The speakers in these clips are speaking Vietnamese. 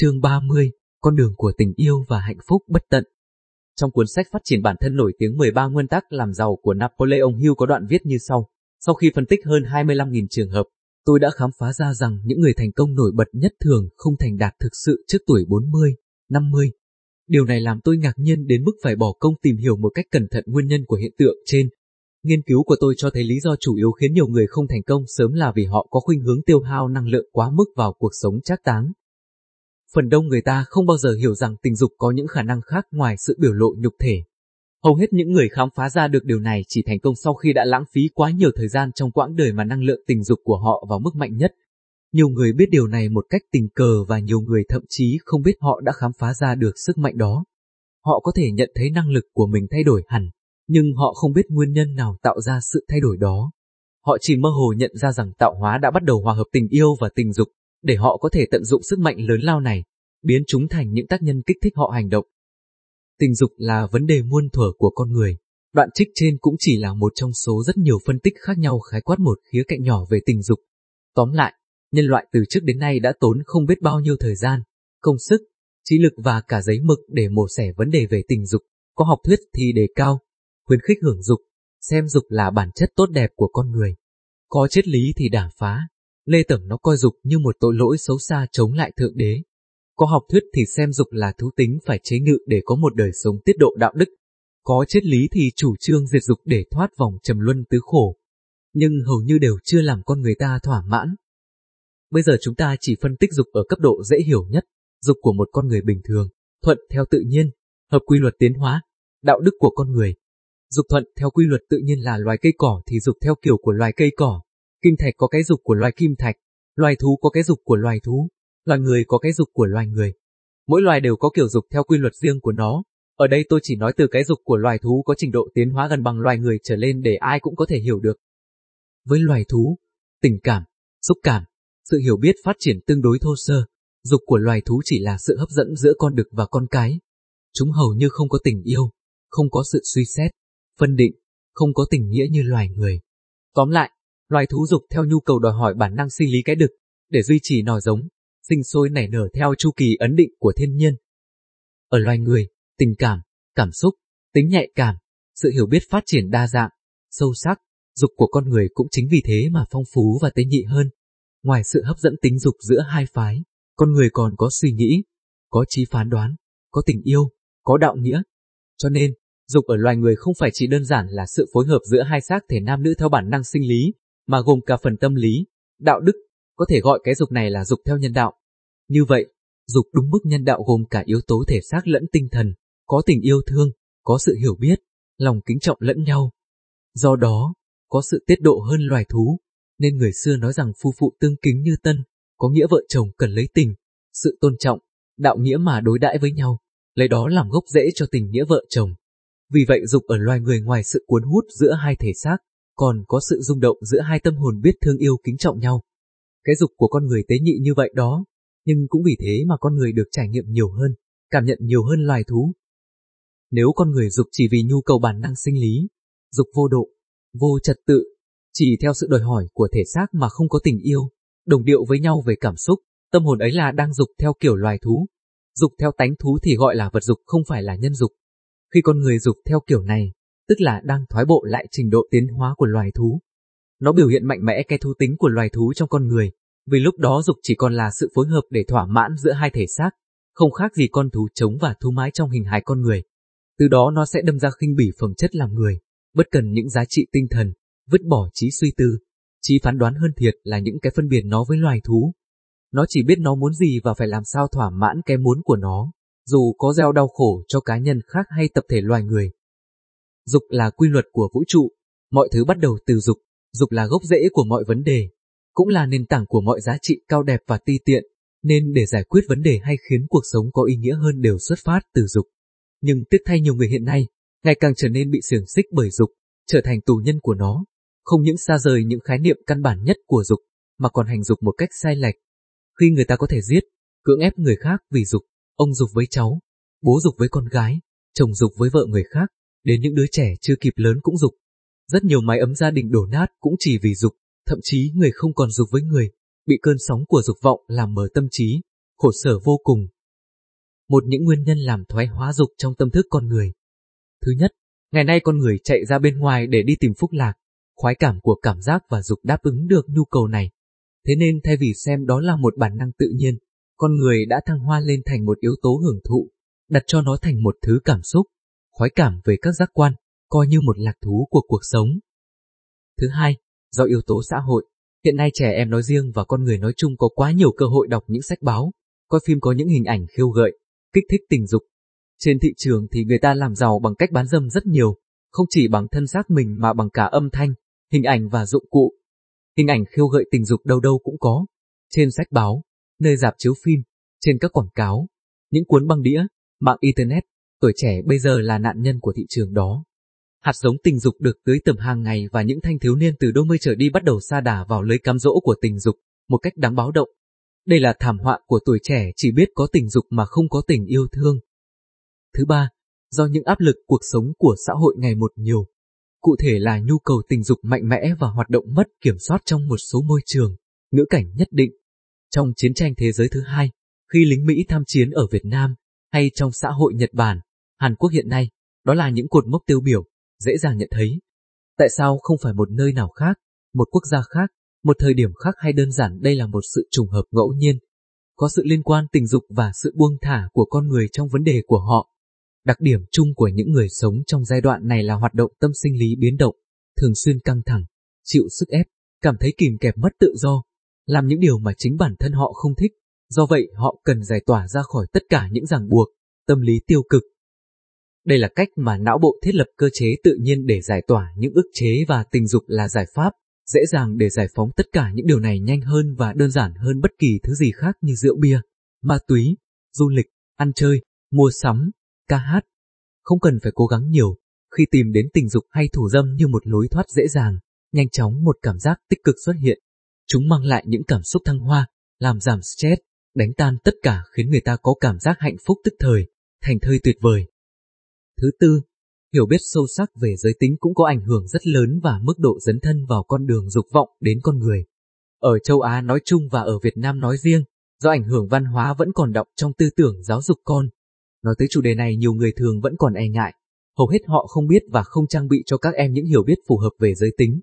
Chương 30, Con đường của tình yêu và hạnh phúc bất tận. Trong cuốn sách phát triển bản thân nổi tiếng 13 nguyên tắc làm giàu của Napoleon Hill có đoạn viết như sau. Sau khi phân tích hơn 25.000 trường hợp, tôi đã khám phá ra rằng những người thành công nổi bật nhất thường không thành đạt thực sự trước tuổi 40, 50. Điều này làm tôi ngạc nhiên đến mức phải bỏ công tìm hiểu một cách cẩn thận nguyên nhân của hiện tượng trên. Nghiên cứu của tôi cho thấy lý do chủ yếu khiến nhiều người không thành công sớm là vì họ có khuynh hướng tiêu hao năng lượng quá mức vào cuộc sống trác táng. Phần đông người ta không bao giờ hiểu rằng tình dục có những khả năng khác ngoài sự biểu lộ nhục thể. Hầu hết những người khám phá ra được điều này chỉ thành công sau khi đã lãng phí quá nhiều thời gian trong quãng đời mà năng lượng tình dục của họ vào mức mạnh nhất. Nhiều người biết điều này một cách tình cờ và nhiều người thậm chí không biết họ đã khám phá ra được sức mạnh đó. Họ có thể nhận thấy năng lực của mình thay đổi hẳn, nhưng họ không biết nguyên nhân nào tạo ra sự thay đổi đó. Họ chỉ mơ hồ nhận ra rằng tạo hóa đã bắt đầu hòa hợp tình yêu và tình dục, để họ có thể tận dụng sức mạnh lớn lao này, biến chúng thành những tác nhân kích thích họ hành động. Tình dục là vấn đề muôn thuở của con người. Đoạn trích trên cũng chỉ là một trong số rất nhiều phân tích khác nhau khái quát một khía cạnh nhỏ về tình dục. Tóm lại, nhân loại từ trước đến nay đã tốn không biết bao nhiêu thời gian, công sức, trí lực và cả giấy mực để mổ xẻ vấn đề về tình dục. Có học thuyết thì đề cao, khuyến khích hưởng dục, xem dục là bản chất tốt đẹp của con người. Có triết lý thì đả phá, Lê Tẩm nó coi dục như một tội lỗi xấu xa chống lại Thượng Đế. Có học thuyết thì xem dục là thú tính phải chế ngự để có một đời sống tiết độ đạo đức. Có triết lý thì chủ trương diệt dục để thoát vòng trầm luân tứ khổ. Nhưng hầu như đều chưa làm con người ta thỏa mãn. Bây giờ chúng ta chỉ phân tích dục ở cấp độ dễ hiểu nhất, dục của một con người bình thường, thuận theo tự nhiên, hợp quy luật tiến hóa, đạo đức của con người. Dục thuận theo quy luật tự nhiên là loài cây cỏ thì dục theo kiểu của loài cây cỏ, Kim thạch có cái dục của loài kim thạch, loài thú có cái dục của loài thú, loài người có cái dục của loài người. Mỗi loài đều có kiểu dục theo quy luật riêng của nó. Ở đây tôi chỉ nói từ cái dục của loài thú có trình độ tiến hóa gần bằng loài người trở lên để ai cũng có thể hiểu được. Với loài thú, tình cảm, xúc cảm, sự hiểu biết phát triển tương đối thô sơ, dục của loài thú chỉ là sự hấp dẫn giữa con đực và con cái. Chúng hầu như không có tình yêu, không có sự suy xét, phân định, không có tình nghĩa như loài người. Tóm lại, Loài thú dục theo nhu cầu đòi hỏi bản năng sinh lý cái đực, để duy trì nòi giống, sinh sôi nảy nở theo chu kỳ ấn định của thiên nhiên. Ở loài người, tình cảm, cảm xúc, tính nhạy cảm, sự hiểu biết phát triển đa dạng, sâu sắc, dục của con người cũng chính vì thế mà phong phú và tế nhị hơn. Ngoài sự hấp dẫn tính dục giữa hai phái, con người còn có suy nghĩ, có trí phán đoán, có tình yêu, có đạo nghĩa. Cho nên, dục ở loài người không phải chỉ đơn giản là sự phối hợp giữa hai xác thể nam nữ theo bản năng sinh lý, mà gồm cả phần tâm lý, đạo đức, có thể gọi cái dục này là dục theo nhân đạo. Như vậy, dục đúng mức nhân đạo gồm cả yếu tố thể xác lẫn tinh thần, có tình yêu thương, có sự hiểu biết, lòng kính trọng lẫn nhau. Do đó, có sự tiết độ hơn loài thú, nên người xưa nói rằng phu phụ tương kính như tân, có nghĩa vợ chồng cần lấy tình, sự tôn trọng, đạo nghĩa mà đối đãi với nhau, lấy đó làm gốc rễ cho tình nghĩa vợ chồng. Vì vậy dục ở loài người ngoài sự cuốn hút giữa hai thể xác, còn có sự rung động giữa hai tâm hồn biết thương yêu kính trọng nhau. Cái dục của con người tế nhị như vậy đó, nhưng cũng vì thế mà con người được trải nghiệm nhiều hơn, cảm nhận nhiều hơn loài thú. Nếu con người dục chỉ vì nhu cầu bản năng sinh lý, dục vô độ, vô trật tự, chỉ theo sự đòi hỏi của thể xác mà không có tình yêu, đồng điệu với nhau về cảm xúc, tâm hồn ấy là đang dục theo kiểu loài thú. Dục theo tánh thú thì gọi là vật dục không phải là nhân dục. Khi con người dục theo kiểu này, tức là đang thoái bộ lại trình độ tiến hóa của loài thú. Nó biểu hiện mạnh mẽ cái thú tính của loài thú trong con người, vì lúc đó dục chỉ còn là sự phối hợp để thỏa mãn giữa hai thể xác, không khác gì con thú trống và thú mái trong hình hài con người. Từ đó nó sẽ đâm ra khinh bỉ phẩm chất làm người, bất cần những giá trị tinh thần, vứt bỏ trí suy tư, trí phán đoán hơn thiệt là những cái phân biệt nó với loài thú. Nó chỉ biết nó muốn gì và phải làm sao thỏa mãn cái muốn của nó, dù có gieo đau khổ cho cá nhân khác hay tập thể loài người. Dục là quy luật của vũ trụ, mọi thứ bắt đầu từ dục, dục là gốc rễ của mọi vấn đề, cũng là nền tảng của mọi giá trị cao đẹp và ti tiện, nên để giải quyết vấn đề hay khiến cuộc sống có ý nghĩa hơn đều xuất phát từ dục. Nhưng tiếc thay nhiều người hiện nay, ngày càng trở nên bị xiềng xích bởi dục, trở thành tù nhân của nó, không những xa rời những khái niệm căn bản nhất của dục, mà còn hành dục một cách sai lệch. Khi người ta có thể giết, cưỡng ép người khác vì dục, ông dục với cháu, bố dục với con gái, chồng dục với vợ người khác, đến những đứa trẻ chưa kịp lớn cũng dục. Rất nhiều mái ấm gia đình đổ nát cũng chỉ vì dục, thậm chí người không còn dục với người, bị cơn sóng của dục vọng làm mờ tâm trí, khổ sở vô cùng. Một những nguyên nhân làm thoái hóa dục trong tâm thức con người. Thứ nhất, ngày nay con người chạy ra bên ngoài để đi tìm phúc lạc, khoái cảm của cảm giác và dục đáp ứng được nhu cầu này. Thế nên thay vì xem đó là một bản năng tự nhiên, con người đã thăng hoa lên thành một yếu tố hưởng thụ, đặt cho nó thành một thứ cảm xúc, khoái cảm về các giác quan, coi như một lạc thú của cuộc sống. Thứ hai, do yếu tố xã hội, hiện nay trẻ em nói riêng và con người nói chung có quá nhiều cơ hội đọc những sách báo, coi phim có những hình ảnh khiêu gợi, kích thích tình dục. Trên thị trường thì người ta làm giàu bằng cách bán dâm rất nhiều, không chỉ bằng thân xác mình mà bằng cả âm thanh, hình ảnh và dụng cụ. Hình ảnh khiêu gợi tình dục đâu đâu cũng có, trên sách báo, nơi dạp chiếu phim, trên các quảng cáo, những cuốn băng đĩa, mạng Internet, tuổi trẻ bây giờ là nạn nhân của thị trường đó. Hạt giống tình dục được tưới tầm hàng ngày và những thanh thiếu niên từ đôi mươi trở đi bắt đầu sa đà vào lưới cám dỗ của tình dục, một cách đáng báo động. Đây là thảm họa của tuổi trẻ chỉ biết có tình dục mà không có tình yêu thương. Thứ ba, do những áp lực cuộc sống của xã hội ngày một nhiều. Cụ thể là nhu cầu tình dục mạnh mẽ và hoạt động mất kiểm soát trong một số môi trường, ngữ cảnh nhất định. Trong chiến tranh thế giới thứ hai, khi lính Mỹ tham chiến ở Việt Nam, hay trong xã hội Nhật Bản, Hàn Quốc hiện nay, đó là những cột mốc tiêu biểu, dễ dàng nhận thấy. Tại sao không phải một nơi nào khác, một quốc gia khác, một thời điểm khác hay đơn giản đây là một sự trùng hợp ngẫu nhiên? Có sự liên quan tình dục và sự buông thả của con người trong vấn đề của họ. Đặc điểm chung của những người sống trong giai đoạn này là hoạt động tâm sinh lý biến động, thường xuyên căng thẳng, chịu sức ép, cảm thấy kìm kẹp mất tự do, làm những điều mà chính bản thân họ không thích. Do vậy họ cần giải tỏa ra khỏi tất cả những ràng buộc, tâm lý tiêu cực. Đây là cách mà não bộ thiết lập cơ chế tự nhiên để giải tỏa những ức chế và tình dục là giải pháp, dễ dàng để giải phóng tất cả những điều này nhanh hơn và đơn giản hơn bất kỳ thứ gì khác như rượu bia, ma túy, du lịch, ăn chơi, mua sắm, ca hát. Không cần phải cố gắng nhiều, khi tìm đến tình dục hay thủ dâm như một lối thoát dễ dàng, nhanh chóng một cảm giác tích cực xuất hiện. Chúng mang lại những cảm xúc thăng hoa, làm giảm stress, đánh tan tất cả khiến người ta có cảm giác hạnh phúc tức thời, thành thơi tuyệt vời. Thứ tư, hiểu biết sâu sắc về giới tính cũng có ảnh hưởng rất lớn và mức độ dấn thân vào con đường dục vọng đến con người. Ở châu Á nói chung và ở Việt Nam nói riêng, do ảnh hưởng văn hóa vẫn còn đọng trong tư tưởng giáo dục con. Nói tới chủ đề này nhiều người thường vẫn còn e ngại, hầu hết họ không biết và không trang bị cho các em những hiểu biết phù hợp về giới tính.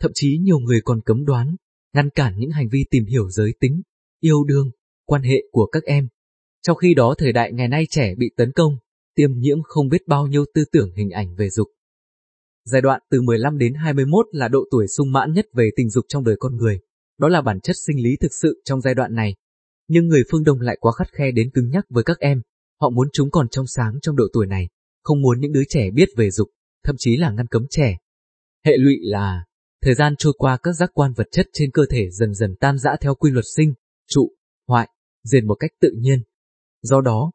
Thậm chí nhiều người còn cấm đoán, ngăn cản những hành vi tìm hiểu giới tính, yêu đương, quan hệ của các em. Trong khi đó thời đại ngày nay trẻ bị tấn công, tiêm nhiễm không biết bao nhiêu tư tưởng hình ảnh về dục. Giai đoạn từ 15 đến 21 là độ tuổi sung mãn nhất về tình dục trong đời con người. Đó là bản chất sinh lý thực sự trong giai đoạn này. Nhưng người phương Đông lại quá khắt khe đến cứng nhắc với các em. Họ muốn chúng còn trong sáng trong độ tuổi này, không muốn những đứa trẻ biết về dục, thậm chí là ngăn cấm trẻ. Hệ lụy là, thời gian trôi qua các giác quan vật chất trên cơ thể dần dần tan rã theo quy luật sinh, trụ, hoại, diệt một cách tự nhiên. Do đó,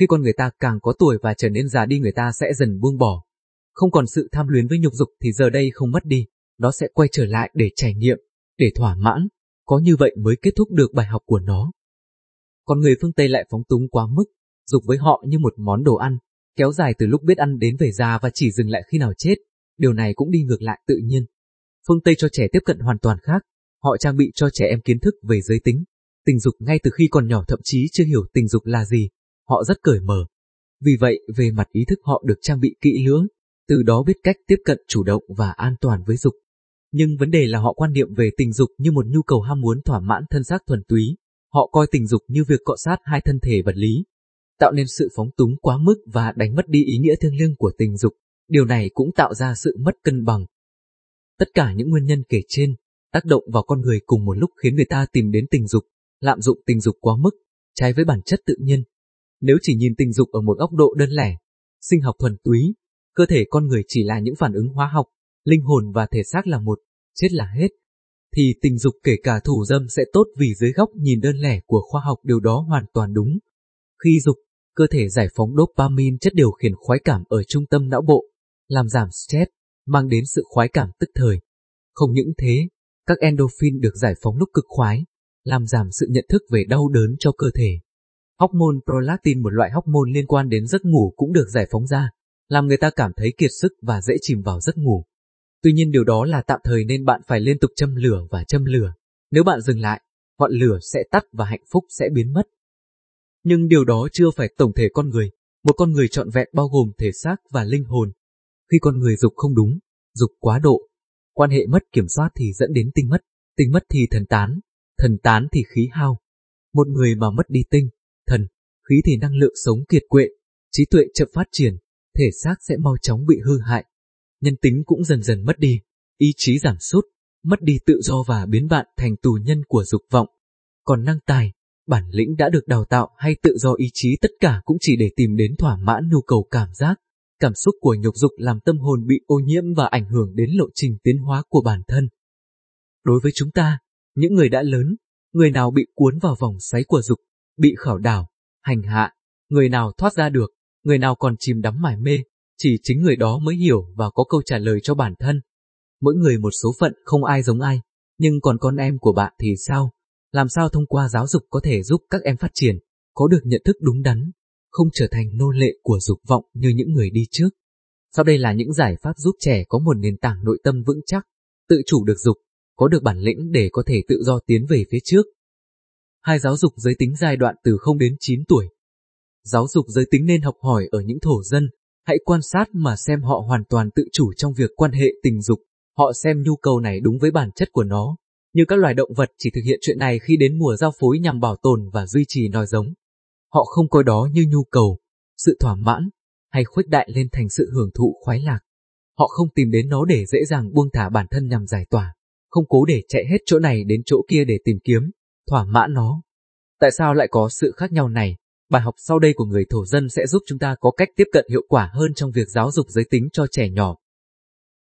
khi con người ta càng có tuổi và trở nên già đi người ta sẽ dần buông bỏ. Không còn sự tham luyến với nhục dục thì giờ đây không mất đi, nó sẽ quay trở lại để trải nghiệm, để thỏa mãn, có như vậy mới kết thúc được bài học của nó. Còn người phương Tây lại phóng túng quá mức, dục với họ như một món đồ ăn, kéo dài từ lúc biết ăn đến về già và chỉ dừng lại khi nào chết, điều này cũng đi ngược lại tự nhiên. Phương Tây cho trẻ tiếp cận hoàn toàn khác, họ trang bị cho trẻ em kiến thức về giới tính, tình dục ngay từ khi còn nhỏ thậm chí chưa hiểu tình dục là gì, họ rất cởi mở. Vì vậy, về mặt ý thức họ được trang bị kỹ lưỡng, từ đó biết cách tiếp cận chủ động và an toàn với dục. Nhưng vấn đề là họ quan niệm về tình dục như một nhu cầu ham muốn thỏa mãn thân xác thuần túy, họ coi tình dục như việc cọ sát hai thân thể vật lý, tạo nên sự phóng túng quá mức và đánh mất đi ý nghĩa thiêng liêng của tình dục, điều này cũng tạo ra sự mất cân bằng. Tất cả những nguyên nhân kể trên tác động vào con người cùng một lúc khiến người ta tìm đến tình dục, lạm dụng tình dục quá mức, trái với bản chất tự nhiên. Nếu chỉ nhìn tình dục ở một góc độ đơn lẻ, sinh học thuần túy, cơ thể con người chỉ là những phản ứng hóa học, linh hồn và thể xác là một, chết là hết, thì tình dục kể cả thủ dâm sẽ tốt vì dưới góc nhìn đơn lẻ của khoa học điều đó hoàn toàn đúng. Khi dục, cơ thể giải phóng dopamine chất điều khiển khoái cảm ở trung tâm não bộ, làm giảm stress, mang đến sự khoái cảm tức thời. Không những thế, các endorphin được giải phóng lúc cực khoái, làm giảm sự nhận thức về đau đớn cho cơ thể. Hormone prolactin một loại hormone liên quan đến giấc ngủ cũng được giải phóng ra, làm người ta cảm thấy kiệt sức và dễ chìm vào giấc ngủ. Tuy nhiên điều đó là tạm thời nên bạn phải liên tục châm lửa và châm lửa. Nếu bạn dừng lại, ngọn lửa sẽ tắt và hạnh phúc sẽ biến mất. Nhưng điều đó chưa phải tổng thể con người, một con người trọn vẹn bao gồm thể xác và linh hồn. Khi con người dục không đúng, dục quá độ, quan hệ mất kiểm soát thì dẫn đến tinh mất, tinh mất thì thần tán, thần tán thì khí hao. Một người mà mất đi tinh, thần, khí thì năng lượng sống kiệt quệ, trí tuệ chậm phát triển, thể xác sẽ mau chóng bị hư hại. Nhân tính cũng dần dần mất đi, ý chí giảm sút, mất đi tự do và biến bạn thành tù nhân của dục vọng. Còn năng tài, bản lĩnh đã được đào tạo hay tự do ý chí tất cả cũng chỉ để tìm đến thỏa mãn nhu cầu cảm giác. Cảm xúc của nhục dục làm tâm hồn bị ô nhiễm và ảnh hưởng đến lộ trình tiến hóa của bản thân. Đối với chúng ta, những người đã lớn, người nào bị cuốn vào vòng xoáy của dục, bị khảo đảo, hành hạ, người nào thoát ra được, người nào còn chìm đắm mải mê, chỉ chính người đó mới hiểu và có câu trả lời cho bản thân. Mỗi người một số phận không ai giống ai, nhưng còn con em của bạn thì sao? Làm sao thông qua giáo dục có thể giúp các em phát triển, có được nhận thức đúng đắn, không trở thành nô lệ của dục vọng như những người đi trước? Sau đây là những giải pháp giúp trẻ có một nền tảng nội tâm vững chắc, tự chủ được dục, có được bản lĩnh để có thể tự do tiến về phía trước. Hai giáo dục giới tính giai đoạn từ 0 đến 9 tuổi. Giáo dục giới tính nên học hỏi ở những thổ dân, hãy quan sát mà xem họ hoàn toàn tự chủ trong việc quan hệ tình dục, họ xem nhu cầu này đúng với bản chất của nó. Như các loài động vật chỉ thực hiện chuyện này khi đến mùa giao phối nhằm bảo tồn và duy trì nòi giống. Họ không coi đó như nhu cầu, sự thỏa mãn, hay khuếch đại lên thành sự hưởng thụ khoái lạc. Họ không tìm đến nó để dễ dàng buông thả bản thân nhằm giải tỏa, không cố để chạy hết chỗ này đến chỗ kia để tìm kiếm, thỏa mãn nó. Tại sao lại có sự khác nhau này? Bài học sau đây của người thổ dân sẽ giúp chúng ta có cách tiếp cận hiệu quả hơn trong việc giáo dục giới tính cho trẻ nhỏ.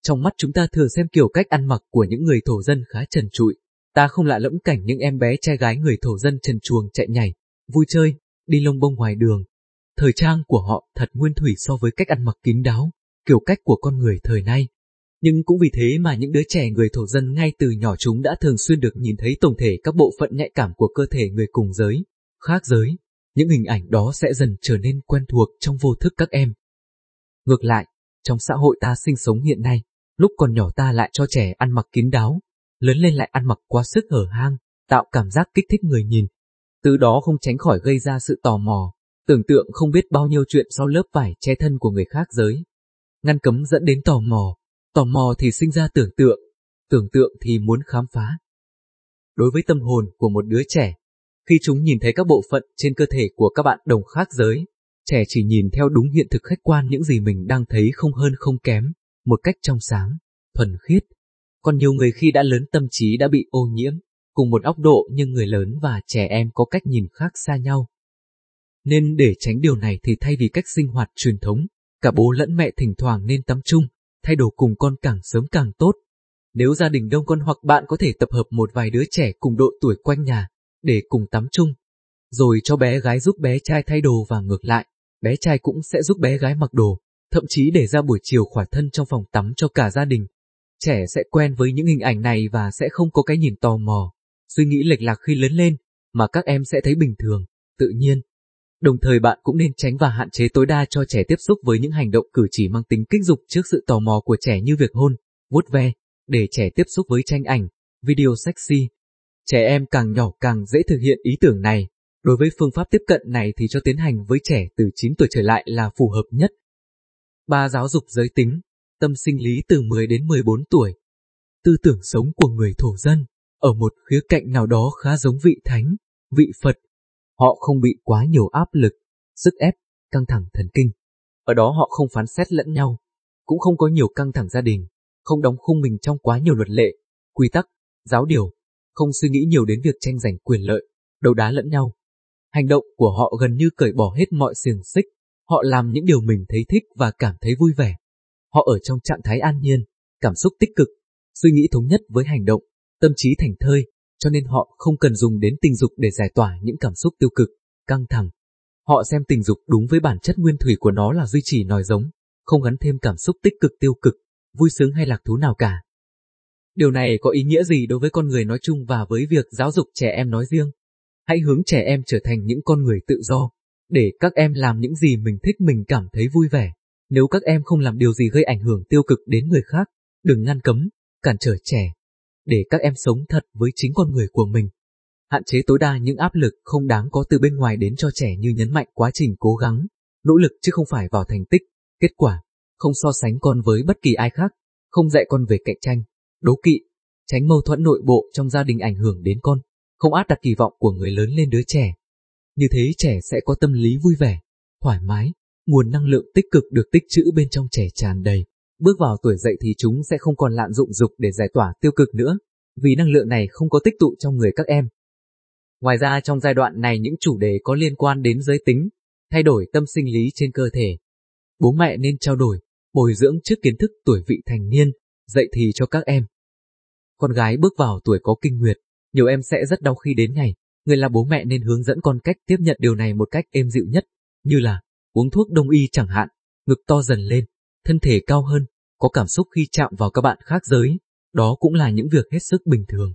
Trong mắt chúng ta thường xem kiểu cách ăn mặc của những người thổ dân khá trần trụi. Ta không lạ lẫm cảnh những em bé trai gái người thổ dân trần chuồng chạy nhảy, vui chơi, đi lông bông ngoài đường. Thời trang của họ thật nguyên thủy so với cách ăn mặc kín đáo, kiểu cách của con người thời nay. Nhưng cũng vì thế mà những đứa trẻ người thổ dân ngay từ nhỏ chúng đã thường xuyên được nhìn thấy tổng thể các bộ phận nhạy cảm của cơ thể người cùng giới, khác giới. Những hình ảnh đó sẽ dần trở nên quen thuộc trong vô thức các em. Ngược lại, trong xã hội ta sinh sống hiện nay, lúc còn nhỏ ta lại cho trẻ ăn mặc kín đáo, lớn lên lại ăn mặc quá sức hở hang, tạo cảm giác kích thích người nhìn. Từ đó không tránh khỏi gây ra sự tò mò, tưởng tượng không biết bao nhiêu chuyện sau lớp vải che thân của người khác giới. Ngăn cấm dẫn đến tò mò, tò mò thì sinh ra tưởng tượng, tưởng tượng thì muốn khám phá. Đối với tâm hồn của một đứa trẻ, khi chúng nhìn thấy các bộ phận trên cơ thể của các bạn đồng khác giới, trẻ chỉ nhìn theo đúng hiện thực khách quan những gì mình đang thấy không hơn không kém, một cách trong sáng, thuần khiết. Còn nhiều người khi đã lớn tâm trí đã bị ô nhiễm, cùng một óc độ nhưng người lớn và trẻ em có cách nhìn khác xa nhau. Nên để tránh điều này thì thay vì cách sinh hoạt truyền thống, cả bố lẫn mẹ thỉnh thoảng nên tắm chung, thay đồ cùng con càng sớm càng tốt. Nếu gia đình đông con hoặc bạn có thể tập hợp một vài đứa trẻ cùng độ tuổi quanh nhà, để cùng tắm chung, rồi cho bé gái giúp bé trai thay đồ và ngược lại, bé trai cũng sẽ giúp bé gái mặc đồ, thậm chí để ra buổi chiều khỏa thân trong phòng tắm cho cả gia đình. Trẻ sẽ quen với những hình ảnh này và sẽ không có cái nhìn tò mò, suy nghĩ lệch lạc khi lớn lên, mà các em sẽ thấy bình thường, tự nhiên. Đồng thời bạn cũng nên tránh và hạn chế tối đa cho trẻ tiếp xúc với những hành động cử chỉ mang tính kích dục trước sự tò mò của trẻ như việc hôn, vuốt ve, để trẻ tiếp xúc với tranh ảnh, video sexy. Trẻ em càng nhỏ càng dễ thực hiện ý tưởng này. Đối với phương pháp tiếp cận này thì cho tiến hành với trẻ từ 9 tuổi trở lại là phù hợp nhất. Ba giáo dục giới tính, tâm sinh lý từ 10 đến 14 tuổi. Tư tưởng sống của người thổ dân, ở một khía cạnh nào đó khá giống vị thánh, vị Phật, Họ không bị quá nhiều áp lực, sức ép, căng thẳng thần kinh. Ở đó họ không phán xét lẫn nhau, cũng không có nhiều căng thẳng gia đình, không đóng khung mình trong quá nhiều luật lệ, quy tắc, giáo điều, không suy nghĩ nhiều đến việc tranh giành quyền lợi, đấu đá lẫn nhau. Hành động của họ gần như cởi bỏ hết mọi xiềng xích, họ làm những điều mình thấy thích và cảm thấy vui vẻ. Họ ở trong trạng thái an nhiên, cảm xúc tích cực, suy nghĩ thống nhất với hành động, tâm trí thành thơi, cho nên họ không cần dùng đến tình dục để giải tỏa những cảm xúc tiêu cực, căng thẳng. Họ xem tình dục đúng với bản chất nguyên thủy của nó là duy trì nòi giống, không gắn thêm cảm xúc tích cực tiêu cực, vui sướng hay lạc thú nào cả. Điều này có ý nghĩa gì đối với con người nói chung và với việc giáo dục trẻ em nói riêng? Hãy hướng trẻ em trở thành những con người tự do, để các em làm những gì mình thích mình cảm thấy vui vẻ. Nếu các em không làm điều gì gây ảnh hưởng tiêu cực đến người khác, đừng ngăn cấm, cản trở trẻ, để các em sống thật với chính con người của mình. hạn chế tối đa những áp lực không đáng có từ bên ngoài đến cho trẻ như nhấn mạnh quá trình cố gắng, nỗ lực chứ không phải vào thành tích, kết quả, không so sánh con với bất kỳ ai khác, không dạy con về cạnh tranh, đố kỵ, tránh mâu thuẫn nội bộ trong gia đình ảnh hưởng đến con, không áp đặt kỳ vọng của người lớn lên đứa trẻ. Như thế trẻ sẽ có tâm lý vui vẻ, thoải mái, nguồn năng lượng tích cực được tích trữ bên trong trẻ tràn đầy. Bước vào tuổi dậy thì chúng sẽ không còn lạm dụng dục để giải tỏa tiêu cực nữa, vì năng lượng này không có tích tụ trong người các em. Ngoài ra trong giai đoạn này những chủ đề có liên quan đến giới tính, thay đổi tâm sinh lý trên cơ thể. Bố mẹ nên trao đổi, bồi dưỡng trước kiến thức tuổi vị thành niên, dậy thì cho các em. Con gái bước vào tuổi có kinh nguyệt, nhiều em sẽ rất đau khi đến ngày, người là bố mẹ nên hướng dẫn con cách tiếp nhận điều này một cách êm dịu nhất, như là uống thuốc đông y chẳng hạn, ngực to dần lên, thân thể cao hơn, có cảm xúc khi chạm vào các bạn khác giới, đó cũng là những việc hết sức bình thường.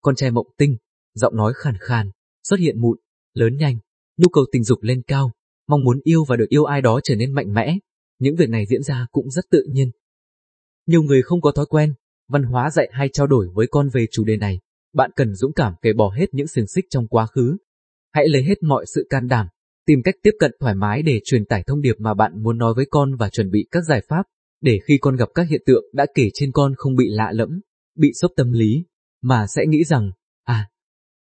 Con trai mộng tinh, giọng nói khàn khàn, xuất hiện mụn, lớn nhanh, nhu cầu tình dục lên cao, mong muốn yêu và được yêu ai đó trở nên mạnh mẽ. Những việc này diễn ra cũng rất tự nhiên. Nhiều người không có thói quen, văn hóa dạy hay trao đổi với con về chủ đề này. Bạn cần dũng cảm kể bỏ hết những xiềng xích trong quá khứ. Hãy lấy hết mọi sự can đảm, tìm cách tiếp cận thoải mái để truyền tải thông điệp mà bạn muốn nói với con và chuẩn bị các giải pháp, để khi con gặp các hiện tượng đã kể trên con không bị lạ lẫm, bị sốc tâm lý, mà sẽ nghĩ rằng, à,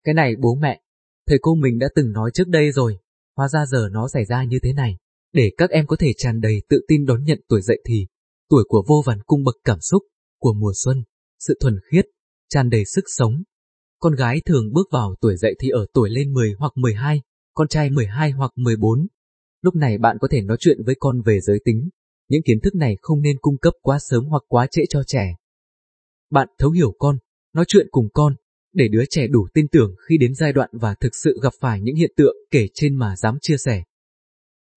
cái này bố mẹ, thầy cô mình đã từng nói trước đây rồi, hóa ra giờ nó xảy ra như thế này, để các em có thể tràn đầy tự tin đón nhận tuổi dậy thì, tuổi của vô vàn cung bậc cảm xúc, của mùa xuân, sự thuần khiết, tràn đầy sức sống. Con gái thường bước vào tuổi dậy thì ở tuổi lên 10 hoặc 12, con trai 12 hoặc 14. Lúc này bạn có thể nói chuyện với con về giới tính. Những kiến thức này không nên cung cấp quá sớm hoặc quá trễ cho trẻ. Bạn thấu hiểu con, nói chuyện cùng con, để đứa trẻ đủ tin tưởng khi đến giai đoạn và thực sự gặp phải những hiện tượng kể trên mà dám chia sẻ.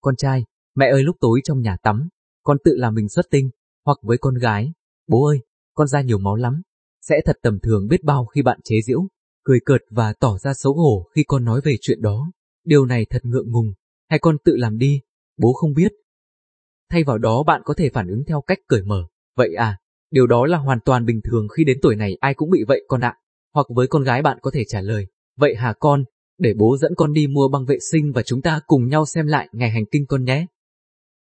Con trai, mẹ ơi lúc tối trong nhà tắm, con tự làm mình xuất tinh, hoặc với con gái, bố ơi, con ra nhiều máu lắm, sẽ thật tầm thường biết bao khi bạn chế giễu, cười cợt và tỏ ra xấu hổ khi con nói về chuyện đó. Điều này thật ngượng ngùng, hay con tự làm đi, bố không biết. Thay vào đó bạn có thể phản ứng theo cách cởi mở, vậy à, điều đó là hoàn toàn bình thường khi đến tuổi này ai cũng bị vậy con ạ. Hoặc với con gái bạn có thể trả lời, vậy hả con, để bố dẫn con đi mua băng vệ sinh và chúng ta cùng nhau xem lại ngày hành kinh con nhé.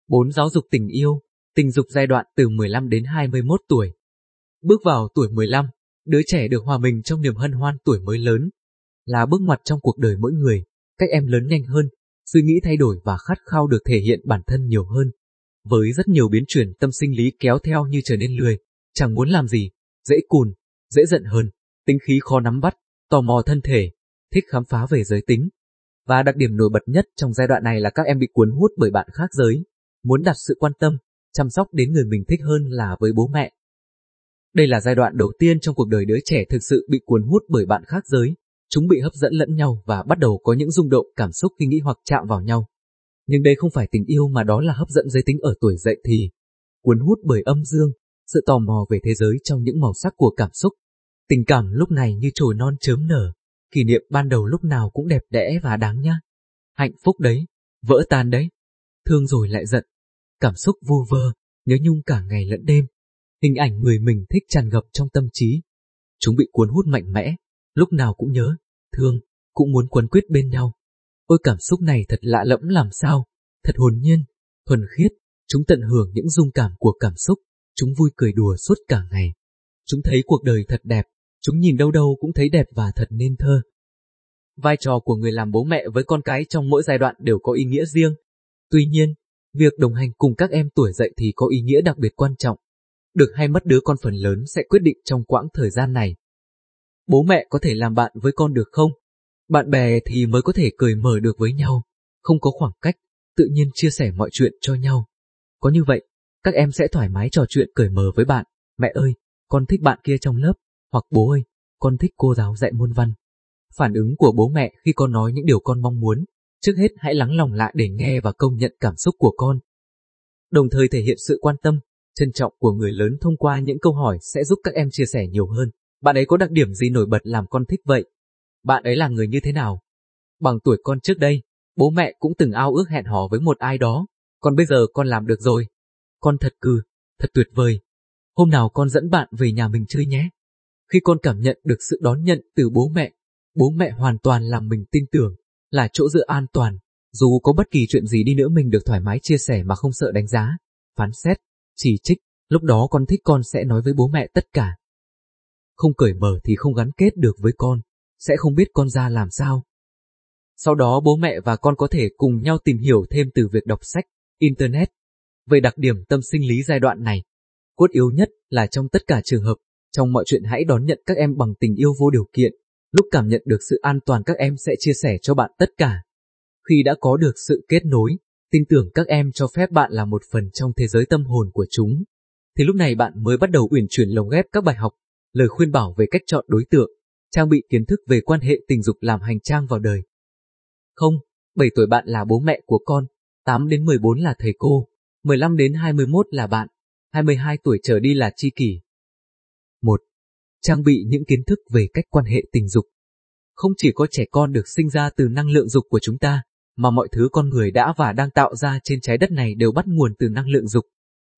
4. Giáo dục tình yêu, tình dục giai đoạn từ 15 đến 21 tuổi. Bước vào tuổi 15, đứa trẻ được hòa mình trong niềm hân hoan tuổi mới lớn, là bước ngoặt trong cuộc đời mỗi người, các em lớn nhanh hơn, suy nghĩ thay đổi và khát khao được thể hiện bản thân nhiều hơn. Với rất nhiều biến chuyển tâm sinh lý kéo theo như trở nên lười, chẳng muốn làm gì, dễ cùn, dễ giận hơn, tính khí khó nắm bắt, tò mò thân thể, thích khám phá về giới tính. Và đặc điểm nổi bật nhất trong giai đoạn này là các em bị cuốn hút bởi bạn khác giới, muốn đặt sự quan tâm, chăm sóc đến người mình thích hơn là với bố mẹ. Đây là giai đoạn đầu tiên trong cuộc đời đứa trẻ thực sự bị cuốn hút bởi bạn khác giới, chúng bị hấp dẫn lẫn nhau và bắt đầu có những rung động cảm xúc khi nghĩ hoặc chạm vào nhau. Nhưng đây không phải tình yêu mà đó là hấp dẫn giới tính ở tuổi dậy thì, cuốn hút bởi âm dương, sự tò mò về thế giới trong những màu sắc của cảm xúc. Tình cảm lúc này như chồi non chớm nở, kỷ niệm ban đầu lúc nào cũng đẹp đẽ và đáng nhá. Hạnh phúc đấy, vỡ tan đấy, thương rồi lại giận, cảm xúc vô vơ, nhớ nhung cả ngày lẫn đêm. Hình ảnh người mình thích tràn ngập trong tâm trí. Chúng bị cuốn hút mạnh mẽ, lúc nào cũng nhớ, thương, cũng muốn quấn quyết bên nhau. Ôi cảm xúc này thật lạ lẫm làm sao, thật hồn nhiên, thuần khiết, chúng tận hưởng những dung cảm của cảm xúc, chúng vui cười đùa suốt cả ngày. Chúng thấy cuộc đời thật đẹp, chúng nhìn đâu đâu cũng thấy đẹp và thật nên thơ. Vai trò của người làm bố mẹ với con cái trong mỗi giai đoạn đều có ý nghĩa riêng. Tuy nhiên, việc đồng hành cùng các em tuổi dậy thì có ý nghĩa đặc biệt quan trọng. Được hay mất đứa con phần lớn sẽ quyết định trong quãng thời gian này. Bố mẹ có thể làm bạn với con được không? Bạn bè thì mới có thể cười mở được với nhau, không có khoảng cách, tự nhiên chia sẻ mọi chuyện cho nhau. Có như vậy, các em sẽ thoải mái trò chuyện cởi mở với bạn. Mẹ ơi, con thích bạn kia trong lớp, hoặc bố ơi, con thích cô giáo dạy môn văn. Phản ứng của bố mẹ khi con nói những điều con mong muốn, trước hết hãy lắng lòng lại để nghe và công nhận cảm xúc của con. Đồng thời thể hiện sự quan tâm, trân trọng của người lớn thông qua những câu hỏi sẽ giúp các em chia sẻ nhiều hơn. Bạn ấy có đặc điểm gì nổi bật làm con thích vậy? Bạn ấy là người như thế nào? Bằng tuổi con trước đây, bố mẹ cũng từng ao ước hẹn hò với một ai đó, còn bây giờ con làm được rồi. Con thật cừ, thật tuyệt vời. Hôm nào con dẫn bạn về nhà mình chơi nhé. Khi con cảm nhận được sự đón nhận từ bố mẹ, Bố mẹ hoàn toàn làm mình tin tưởng, là chỗ dựa an toàn, dù có bất kỳ chuyện gì đi nữa mình được thoải mái chia sẻ mà không sợ đánh giá, phán xét, chỉ trích, lúc đó con thích con sẽ nói với bố mẹ tất cả. Không cởi mở thì không gắn kết được với con, sẽ không biết con ra làm sao. Sau đó bố mẹ và con có thể cùng nhau tìm hiểu thêm từ việc đọc sách, Internet. Về đặc điểm tâm sinh lý giai đoạn này, cốt yếu nhất là trong tất cả trường hợp, trong mọi chuyện hãy đón nhận các em bằng tình yêu vô điều kiện, lúc cảm nhận được sự an toàn các em sẽ chia sẻ cho bạn tất cả. Khi đã có được sự kết nối, tin tưởng các em cho phép bạn là một phần trong thế giới tâm hồn của chúng, thì lúc này bạn mới bắt đầu uyển chuyển lồng ghép các bài học, lời khuyên bảo về cách chọn đối tượng, trang bị kiến thức về quan hệ tình dục làm hành trang vào đời. Không, 7 tuổi bạn là bố mẹ của con, 8 đến 14 là thầy cô, 15 đến 21 là bạn, 22 tuổi trở đi là tri kỷ. 1. Trang bị những kiến thức về cách quan hệ tình dục. Không chỉ có trẻ con được sinh ra từ năng lượng dục của chúng ta, mà mọi thứ con người đã và đang tạo ra trên trái đất này đều bắt nguồn từ năng lượng dục.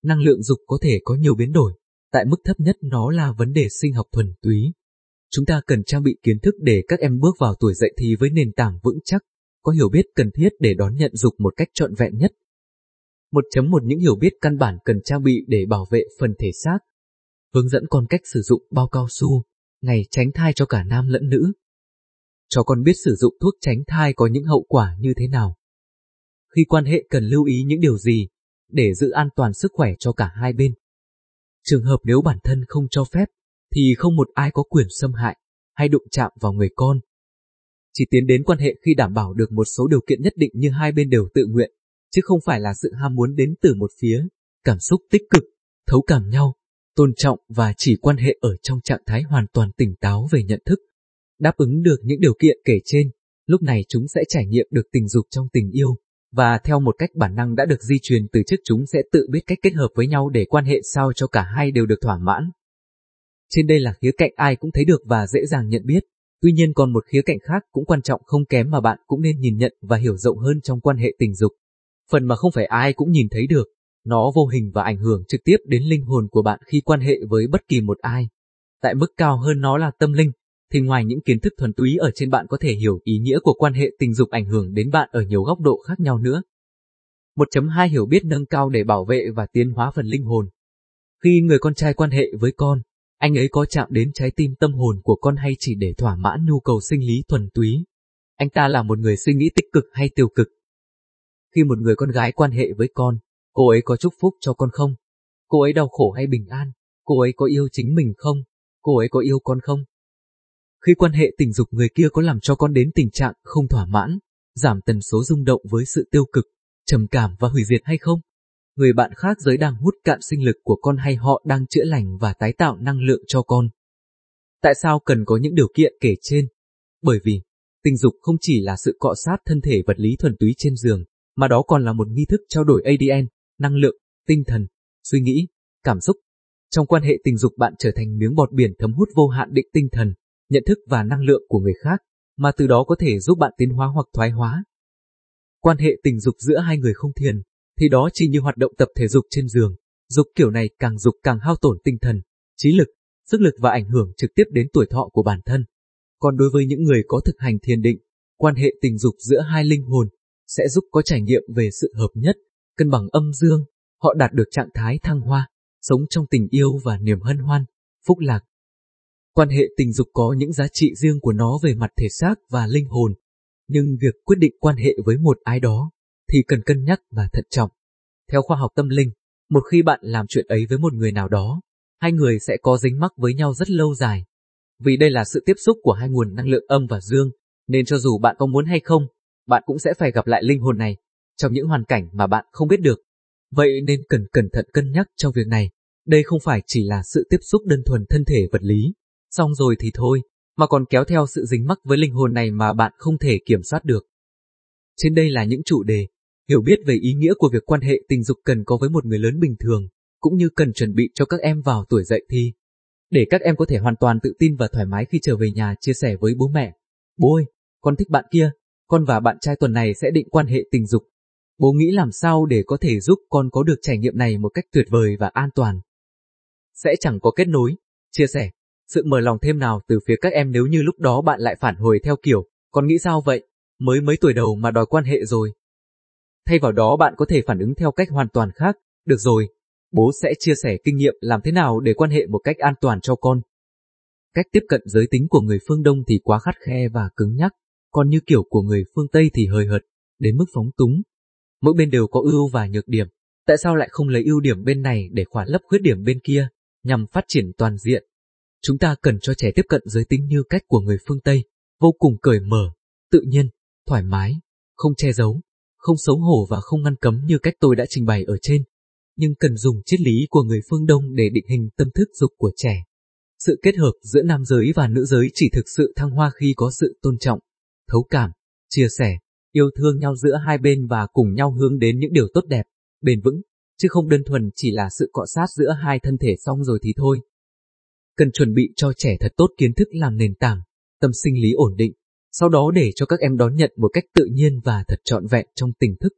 Năng lượng dục có thể có nhiều biến đổi, tại mức thấp nhất nó là vấn đề sinh học thuần túy. Chúng ta cần trang bị kiến thức để các em bước vào tuổi dậy thì với nền tảng vững chắc, có hiểu biết cần thiết để đón nhận dục một cách trọn vẹn nhất. 1.1 Những hiểu biết căn bản cần trang bị để bảo vệ phần thể xác. Hướng dẫn con cách sử dụng bao cao su, ngày tránh thai cho cả nam lẫn nữ. Cho con biết sử dụng thuốc tránh thai có những hậu quả như thế nào. Khi quan hệ cần lưu ý những điều gì, để giữ an toàn sức khỏe cho cả hai bên. Trường hợp nếu bản thân không cho phép, thì không một ai có quyền xâm hại hay đụng chạm vào người con. Chỉ tiến đến quan hệ khi đảm bảo được một số điều kiện nhất định như hai bên đều tự nguyện, chứ không phải là sự ham muốn đến từ một phía, cảm xúc tích cực, thấu cảm nhau, tôn trọng và chỉ quan hệ ở trong trạng thái hoàn toàn tỉnh táo về nhận thức. Đáp ứng được những điều kiện kể trên, lúc này chúng sẽ trải nghiệm được tình dục trong tình yêu, và theo một cách bản năng đã được di truyền từ trước chúng sẽ tự biết cách kết hợp với nhau để quan hệ sao cho cả hai đều được thỏa mãn. Trên đây là khía cạnh ai cũng thấy được và dễ dàng nhận biết, tuy nhiên còn một khía cạnh khác cũng quan trọng không kém mà bạn cũng nên nhìn nhận và hiểu rộng hơn trong quan hệ tình dục. Phần mà không phải ai cũng nhìn thấy được, nó vô hình và ảnh hưởng trực tiếp đến linh hồn của bạn khi quan hệ với bất kỳ một ai. Tại mức cao hơn nó là tâm linh, thì ngoài những kiến thức thuần túy ở trên bạn có thể hiểu ý nghĩa của quan hệ tình dục ảnh hưởng đến bạn ở nhiều góc độ khác nhau nữa. 1.2 Hiểu biết nâng cao để bảo vệ và tiến hóa phần linh hồn. Khi người con trai quan hệ với con, anh ấy có chạm đến trái tim tâm hồn của con hay chỉ để thỏa mãn nhu cầu sinh lý thuần túy? Anh ta là một người suy nghĩ tích cực hay tiêu cực? Khi một người con gái quan hệ với con, cô ấy có chúc phúc cho con không? Cô ấy đau khổ hay bình an? Cô ấy có yêu chính mình không? Cô ấy có yêu con không? Khi quan hệ tình dục người kia có làm cho con đến tình trạng không thỏa mãn, giảm tần số rung động với sự tiêu cực, trầm cảm và hủy diệt hay không? Người bạn khác giới đang hút cạn sinh lực của con hay họ đang chữa lành và tái tạo năng lượng cho con? Tại sao cần có những điều kiện kể trên? Bởi vì, tình dục không chỉ là sự cọ sát thân thể vật lý thuần túy trên giường, mà đó còn là một nghi thức trao đổi ADN, năng lượng, tinh thần, suy nghĩ, cảm xúc. Trong quan hệ tình dục bạn trở thành miếng bọt biển thấm hút vô hạn định tinh thần, nhận thức và năng lượng của người khác, mà từ đó có thể giúp bạn tiến hóa hoặc thoái hóa. Quan hệ tình dục giữa hai người không thiền, thì đó chỉ như hoạt động tập thể dục trên giường. Dục kiểu này càng dục càng hao tổn tinh thần, trí lực, sức lực và ảnh hưởng trực tiếp đến tuổi thọ của bản thân. Còn đối với những người có thực hành thiền định, quan hệ tình dục giữa hai linh hồn sẽ giúp có trải nghiệm về sự hợp nhất, cân bằng âm dương, họ đạt được trạng thái thăng hoa, sống trong tình yêu và niềm hân hoan, phúc lạc. Quan hệ tình dục có những giá trị riêng của nó về mặt thể xác và linh hồn, nhưng việc quyết định quan hệ với một ai đó thì cần cân nhắc và thận trọng. Theo khoa học tâm linh, một khi bạn làm chuyện ấy với một người nào đó, hai người sẽ có dính mắc với nhau rất lâu dài. Vì đây là sự tiếp xúc của hai nguồn năng lượng âm và dương, nên cho dù bạn có muốn hay không, bạn cũng sẽ phải gặp lại linh hồn này, trong những hoàn cảnh mà bạn không biết được. Vậy nên cần cẩn thận cân nhắc trong việc này, đây không phải chỉ là sự tiếp xúc đơn thuần thân thể vật lý, xong rồi thì thôi, mà còn kéo theo sự dính mắc với linh hồn này mà bạn không thể kiểm soát được. Trên đây là những chủ đề, hiểu biết về ý nghĩa của việc quan hệ tình dục cần có với một người lớn bình thường, cũng như cần chuẩn bị cho các em vào tuổi dậy thi. Để các em có thể hoàn toàn tự tin và thoải mái khi trở về nhà chia sẻ với bố mẹ. Bố ơi, con thích bạn kia, con và bạn trai tuần này sẽ định quan hệ tình dục. Bố nghĩ làm sao để có thể giúp con có được trải nghiệm này một cách tuyệt vời và an toàn. Sẽ chẳng có kết nối, chia sẻ, sự mở lòng thêm nào từ phía các em nếu như lúc đó bạn lại phản hồi theo kiểu, con nghĩ sao vậy, mới mấy tuổi đầu mà đòi quan hệ rồi. Thay vào đó bạn có thể phản ứng theo cách hoàn toàn khác, được rồi, bố sẽ chia sẻ kinh nghiệm làm thế nào để quan hệ một cách an toàn cho con. Cách tiếp cận giới tính của người phương Đông thì quá khắt khe và cứng nhắc, còn như kiểu của người phương Tây thì hời hợt, đến mức phóng túng. Mỗi bên đều có ưu và nhược điểm, tại sao lại không lấy ưu điểm bên này để khỏa lấp khuyết điểm bên kia, nhằm phát triển toàn diện? Chúng ta cần cho trẻ tiếp cận giới tính như cách của người phương Tây, vô cùng cởi mở, tự nhiên, thoải mái, không che giấu, không xấu hổ và không ngăn cấm như cách tôi đã trình bày ở trên, nhưng cần dùng triết lý của người phương Đông để định hình tâm thức dục của trẻ. Sự kết hợp giữa nam giới và nữ giới chỉ thực sự thăng hoa khi có sự tôn trọng, thấu cảm, chia sẻ, yêu thương nhau giữa hai bên và cùng nhau hướng đến những điều tốt đẹp, bền vững, chứ không đơn thuần chỉ là sự cọ sát giữa hai thân thể xong rồi thì thôi. Cần chuẩn bị cho trẻ thật tốt kiến thức làm nền tảng, tâm sinh lý ổn định, sau đó để cho các em đón nhận một cách tự nhiên và thật trọn vẹn trong tình thức.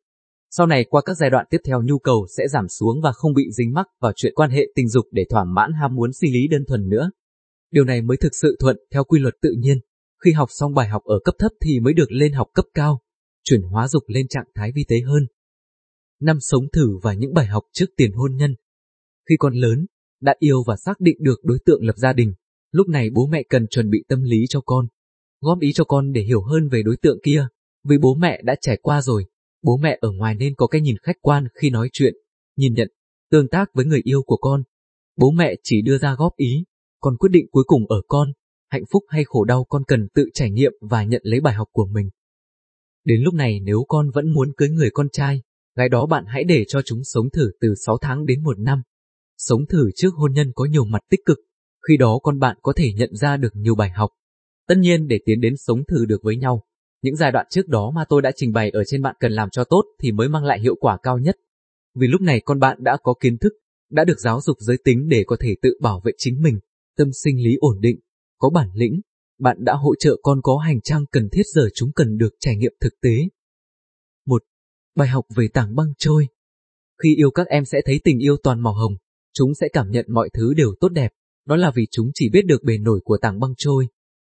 Sau này qua các giai đoạn tiếp theo nhu cầu sẽ giảm xuống và không bị dính mắc vào chuyện quan hệ tình dục để thỏa mãn ham muốn sinh lý đơn thuần nữa. Điều này mới thực sự thuận theo quy luật tự nhiên. Khi học xong bài học ở cấp thấp thì mới được lên học cấp cao, chuyển hóa dục lên trạng thái vi tế hơn. Năm sống thử và những bài học trước tiền hôn nhân. Khi con lớn, đã yêu và xác định được đối tượng lập gia đình, lúc này bố mẹ cần chuẩn bị tâm lý cho con, góp ý cho con để hiểu hơn về đối tượng kia, vì bố mẹ đã trải qua rồi, bố mẹ ở ngoài nên có cái nhìn khách quan khi nói chuyện, nhìn nhận, tương tác với người yêu của con. Bố mẹ chỉ đưa ra góp ý, còn quyết định cuối cùng ở con, hạnh phúc hay khổ đau con cần tự trải nghiệm và nhận lấy bài học của mình. Đến lúc này nếu con vẫn muốn cưới người con trai, gái đó bạn hãy để cho chúng sống thử từ 6 tháng đến 1 năm. Sống thử trước hôn nhân có nhiều mặt tích cực, khi đó con bạn có thể nhận ra được nhiều bài học. Tất nhiên để tiến đến sống thử được với nhau, những giai đoạn trước đó mà tôi đã trình bày ở trên bạn cần làm cho tốt thì mới mang lại hiệu quả cao nhất. Vì lúc này con bạn đã có kiến thức, đã được giáo dục giới tính để có thể tự bảo vệ chính mình, tâm sinh lý ổn định, có bản lĩnh, bạn đã hỗ trợ con có hành trang cần thiết giờ chúng cần được trải nghiệm thực tế. Một Bài học về tảng băng trôi Khi yêu các em sẽ thấy tình yêu toàn màu hồng, chúng sẽ cảm nhận mọi thứ đều tốt đẹp, đó là vì chúng chỉ biết được bề nổi của tảng băng trôi.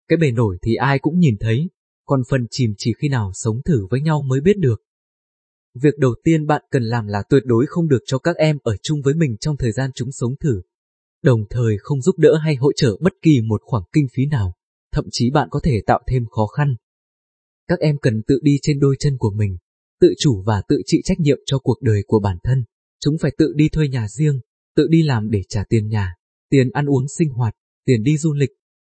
Cái bề nổi thì ai cũng nhìn thấy, còn phần chìm chỉ khi nào sống thử với nhau mới biết được. Việc đầu tiên bạn cần làm là tuyệt đối không được cho các em ở chung với mình trong thời gian chúng sống thử, đồng thời không giúp đỡ hay hỗ trợ bất kỳ một khoản kinh phí nào, thậm chí bạn có thể tạo thêm khó khăn. Các em cần tự đi trên đôi chân của mình, tự chủ và tự chịu trách nhiệm cho cuộc đời của bản thân. Chúng phải tự đi thuê nhà riêng, tự đi làm để trả tiền nhà, tiền ăn uống sinh hoạt, tiền đi du lịch.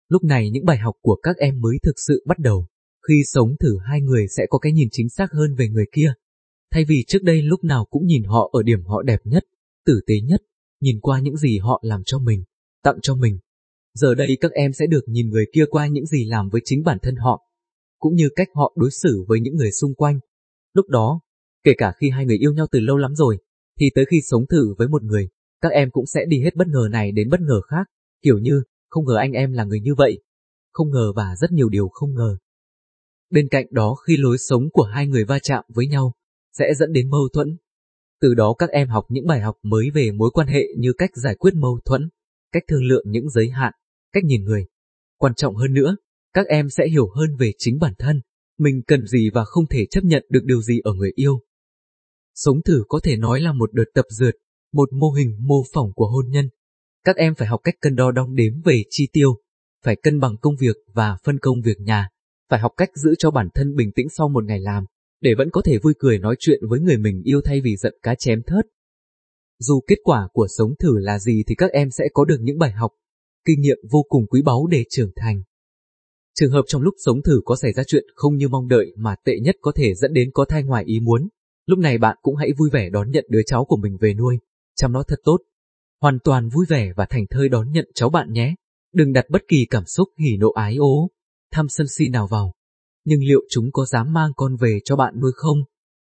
Lúc này những bài học của các em mới thực sự bắt đầu. Khi sống thử hai người sẽ có cái nhìn chính xác hơn về người kia. Thay vì trước đây lúc nào cũng nhìn họ ở điểm họ đẹp nhất, tử tế nhất, nhìn qua những gì họ làm cho mình, tặng cho mình. Giờ đây các em sẽ được nhìn người kia qua những gì làm với chính bản thân họ, cũng như cách họ đối xử với những người xung quanh. Lúc đó, kể cả khi hai người yêu nhau từ lâu lắm rồi, thì tới khi sống thử với một người, các em cũng sẽ đi hết bất ngờ này đến bất ngờ khác, kiểu như, không ngờ anh em là người như vậy, không ngờ và rất nhiều điều không ngờ. Bên cạnh đó khi lối sống của hai người va chạm với nhau, sẽ dẫn đến mâu thuẫn. Từ đó các em học những bài học mới về mối quan hệ như cách giải quyết mâu thuẫn, cách thương lượng những giới hạn, cách nhìn người. Quan trọng hơn nữa, các em sẽ hiểu hơn về chính bản thân, mình cần gì và không thể chấp nhận được điều gì ở người yêu. Sống thử có thể nói là một đợt tập dượt, một mô hình mô phỏng của hôn nhân. Các em phải học cách cân đo đong đếm về chi tiêu, phải cân bằng công việc và phân công việc nhà, phải học cách giữ cho bản thân bình tĩnh sau một ngày làm, để vẫn có thể vui cười nói chuyện với người mình yêu thay vì giận cá chém thớt. Dù kết quả của sống thử là gì thì các em sẽ có được những bài học, kinh nghiệm vô cùng quý báu để trưởng thành. Trường hợp trong lúc sống thử có xảy ra chuyện không như mong đợi mà tệ nhất có thể dẫn đến có thai ngoài ý muốn, lúc này bạn cũng hãy vui vẻ đón nhận đứa cháu của mình về nuôi, chăm nó thật tốt. Hoàn toàn vui vẻ và thành thơi đón nhận cháu bạn nhé. Đừng đặt bất kỳ cảm xúc hỉ nộ ái ố, tham sân si nào vào. Nhưng liệu chúng có dám mang con về cho bạn nuôi không?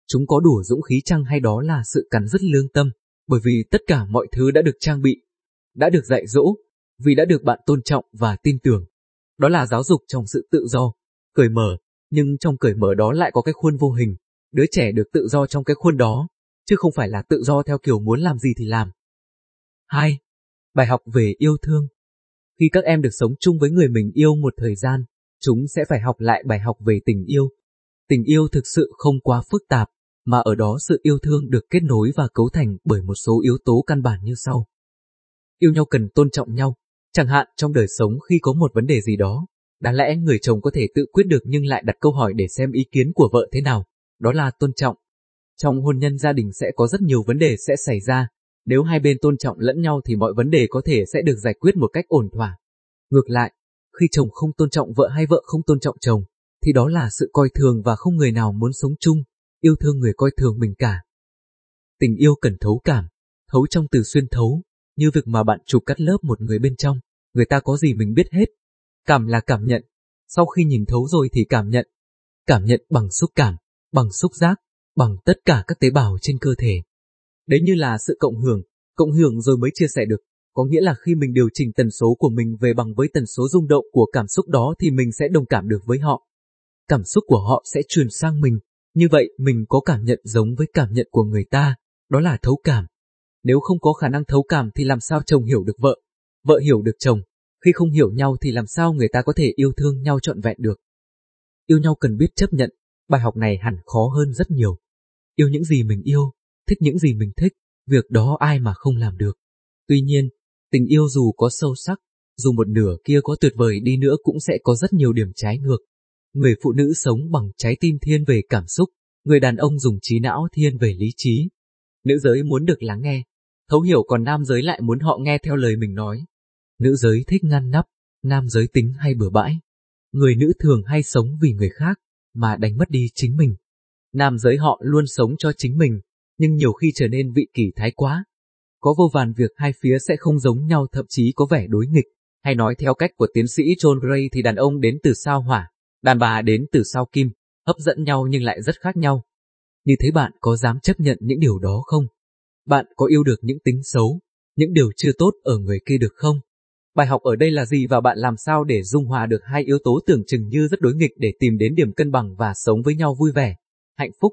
Chúng có đủ dũng khí chăng hay đó là sự cắn rất lương tâm, bởi vì tất cả mọi thứ đã được trang bị, đã được dạy dỗ, vì đã được bạn tôn trọng và tin tưởng. Đó là giáo dục trong sự tự do, cởi mở, nhưng trong cởi mở đó lại có cái khuôn vô hình, đứa trẻ được tự do trong cái khuôn đó, chứ không phải là tự do theo kiểu muốn làm gì thì làm. 2. Bài học về yêu thương Khi các em được sống chung với người mình yêu một thời gian, chúng sẽ phải học lại bài học về tình yêu. Tình yêu thực sự không quá phức tạp, mà ở đó sự yêu thương được kết nối và cấu thành bởi một số yếu tố căn bản như sau. Yêu nhau cần tôn trọng nhau, chẳng hạn trong đời sống khi có một vấn đề gì đó, đáng lẽ người chồng có thể tự quyết được nhưng lại đặt câu hỏi để xem ý kiến của vợ thế nào, đó là tôn trọng. Trong hôn nhân gia đình sẽ có rất nhiều vấn đề sẽ xảy ra, nếu hai bên tôn trọng lẫn nhau thì mọi vấn đề có thể sẽ được giải quyết một cách ổn thỏa. Ngược lại, khi chồng không tôn trọng vợ hay vợ không tôn trọng chồng, thì đó là sự coi thường và không người nào muốn sống chung, yêu thương người coi thường mình cả. Tình yêu cần thấu cảm, thấu trong từ xuyên thấu, như việc mà bạn chụp cắt lớp một người bên trong, người ta có gì mình biết hết. Cảm là cảm nhận, sau khi nhìn thấu rồi thì cảm nhận. Cảm nhận bằng xúc cảm, bằng xúc giác, bằng tất cả các tế bào trên cơ thể. Đấy như là sự cộng hưởng, cộng hưởng rồi mới chia sẻ được. Có nghĩa là khi mình điều chỉnh tần số của mình về bằng với tần số rung động của cảm xúc đó thì mình sẽ đồng cảm được với họ. Cảm xúc của họ sẽ truyền sang mình, như vậy mình có cảm nhận giống với cảm nhận của người ta, đó là thấu cảm. Nếu không có khả năng thấu cảm thì làm sao chồng hiểu được vợ, vợ hiểu được chồng, khi không hiểu nhau thì làm sao người ta có thể yêu thương nhau trọn vẹn được. Yêu nhau cần biết chấp nhận, bài học này hẳn khó hơn rất nhiều. Yêu những gì mình yêu, thích những gì mình thích, việc đó ai mà không làm được. Tuy nhiên, tình yêu dù có sâu sắc, dù một nửa kia có tuyệt vời đi nữa cũng sẽ có rất nhiều điểm trái ngược. Người phụ nữ sống bằng trái tim thiên về cảm xúc, người đàn ông dùng trí não thiên về lý trí. Nữ giới muốn được lắng nghe, thấu hiểu còn nam giới lại muốn họ nghe theo lời mình nói. Nữ giới thích ngăn nắp, nam giới tính hay bừa bãi. Người nữ thường hay sống vì người khác, mà đánh mất đi chính mình. Nam giới họ luôn sống cho chính mình, nhưng nhiều khi trở nên vị kỷ thái quá. Có vô vàn việc hai phía sẽ không giống nhau thậm chí có vẻ đối nghịch, hay nói theo cách của tiến sĩ John Gray thì đàn ông đến từ sao hỏa, đàn bà đến từ sao kim, hấp dẫn nhau nhưng lại rất khác nhau. Như thế bạn có dám chấp nhận những điều đó không? Bạn có yêu được những tính xấu, những điều chưa tốt ở người kia được không? Bài học ở đây là gì và bạn làm sao để dung hòa được hai yếu tố tưởng chừng như rất đối nghịch để tìm đến điểm cân bằng và sống với nhau vui vẻ, hạnh phúc?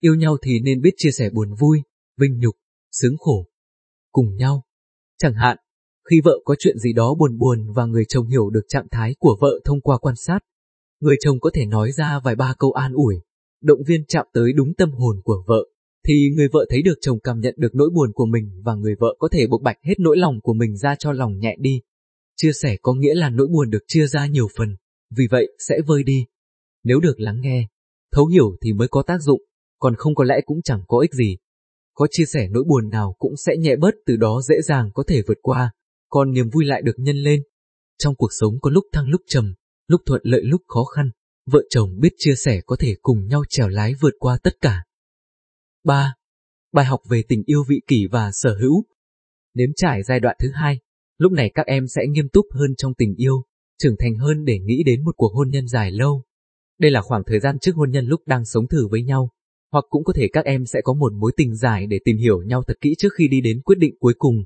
Yêu nhau thì nên biết chia sẻ buồn vui, vinh nhục, sướng khổ. Cùng nhau. Chẳng hạn, khi vợ có chuyện gì đó buồn buồn và người chồng hiểu được trạng thái của vợ thông qua quan sát, người chồng có thể nói ra vài ba câu an ủi, động viên chạm tới đúng tâm hồn của vợ, thì người vợ thấy được chồng cảm nhận được nỗi buồn của mình và người vợ có thể bộc bạch hết nỗi lòng của mình ra cho lòng nhẹ đi. Chia sẻ có nghĩa là nỗi buồn được chia ra nhiều phần, vì vậy sẽ vơi đi. Nếu được lắng nghe, thấu hiểu thì mới có tác dụng, còn không có lẽ cũng chẳng có ích gì. Có chia sẻ nỗi buồn nào cũng sẽ nhẹ bớt từ đó dễ dàng có thể vượt qua, còn niềm vui lại được nhân lên. Trong cuộc sống có lúc thăng lúc trầm, lúc thuận lợi lúc khó khăn, vợ chồng biết chia sẻ có thể cùng nhau trèo lái vượt qua tất cả. 3. Bài học về tình yêu vị kỷ và sở hữu Nếm trải giai đoạn thứ hai, lúc này các em sẽ nghiêm túc hơn trong tình yêu, trưởng thành hơn để nghĩ đến một cuộc hôn nhân dài lâu. Đây là khoảng thời gian trước hôn nhân lúc đang sống thử với nhau, hoặc cũng có thể các em sẽ có một mối tình dài để tìm hiểu nhau thật kỹ trước khi đi đến quyết định cuối cùng.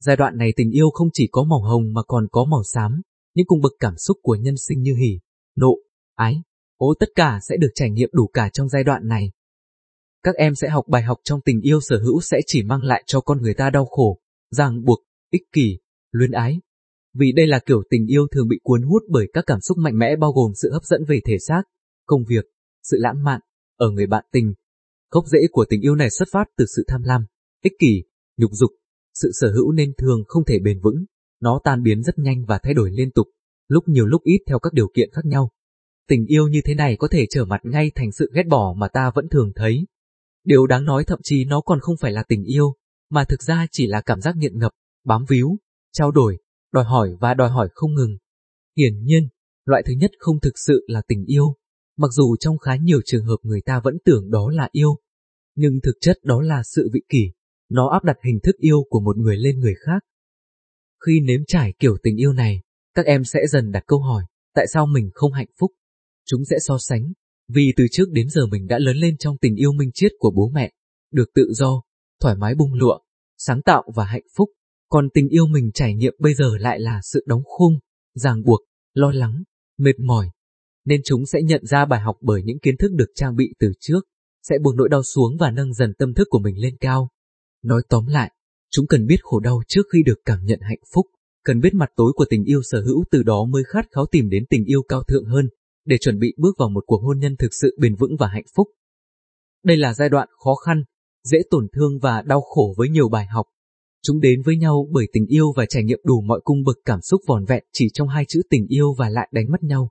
Giai đoạn này tình yêu không chỉ có màu hồng mà còn có màu xám, những cung bậc cảm xúc của nhân sinh như hỉ, nộ, ái, ố tất cả sẽ được trải nghiệm đủ cả trong giai đoạn này. Các em sẽ học bài học trong tình yêu sở hữu sẽ chỉ mang lại cho con người ta đau khổ, ràng buộc, ích kỷ, luyến ái. Vì đây là kiểu tình yêu thường bị cuốn hút bởi các cảm xúc mạnh mẽ bao gồm sự hấp dẫn về thể xác, công việc, sự lãng mạn, ở người bạn tình. Gốc rễ của tình yêu này xuất phát từ sự tham lam, ích kỷ, nhục dục, sự sở hữu nên thường không thể bền vững, nó tan biến rất nhanh và thay đổi liên tục, lúc nhiều lúc ít theo các điều kiện khác nhau. Tình yêu như thế này có thể trở mặt ngay thành sự ghét bỏ mà ta vẫn thường thấy. Điều đáng nói thậm chí nó còn không phải là tình yêu, mà thực ra chỉ là cảm giác nghiện ngập, bám víu, trao đổi, đòi hỏi và đòi hỏi không ngừng. Hiển nhiên, loại thứ nhất không thực sự là tình yêu, mặc dù trong khá nhiều trường hợp người ta vẫn tưởng đó là yêu, nhưng thực chất đó là sự vị kỷ, nó áp đặt hình thức yêu của một người lên người khác. Khi nếm trải kiểu tình yêu này, các em sẽ dần đặt câu hỏi, tại sao mình không hạnh phúc? Chúng sẽ so sánh, vì từ trước đến giờ mình đã lớn lên trong tình yêu minh triết của bố mẹ, được tự do, thoải mái bung lụa, sáng tạo và hạnh phúc, còn tình yêu mình trải nghiệm bây giờ lại là sự đóng khung, ràng buộc, lo lắng, mệt mỏi, nên chúng sẽ nhận ra bài học bởi những kiến thức được trang bị từ trước, sẽ buông nỗi đau xuống và nâng dần tâm thức của mình lên cao. Nói tóm lại, chúng cần biết khổ đau trước khi được cảm nhận hạnh phúc, cần biết mặt tối của tình yêu sở hữu từ đó mới khát khao tìm đến tình yêu cao thượng hơn, để chuẩn bị bước vào một cuộc hôn nhân thực sự bền vững và hạnh phúc. Đây là giai đoạn khó khăn, dễ tổn thương và đau khổ với nhiều bài học. Chúng đến với nhau bởi tình yêu và trải nghiệm đủ mọi cung bậc cảm xúc vòn vẹn chỉ trong hai chữ tình yêu và lại đánh mất nhau.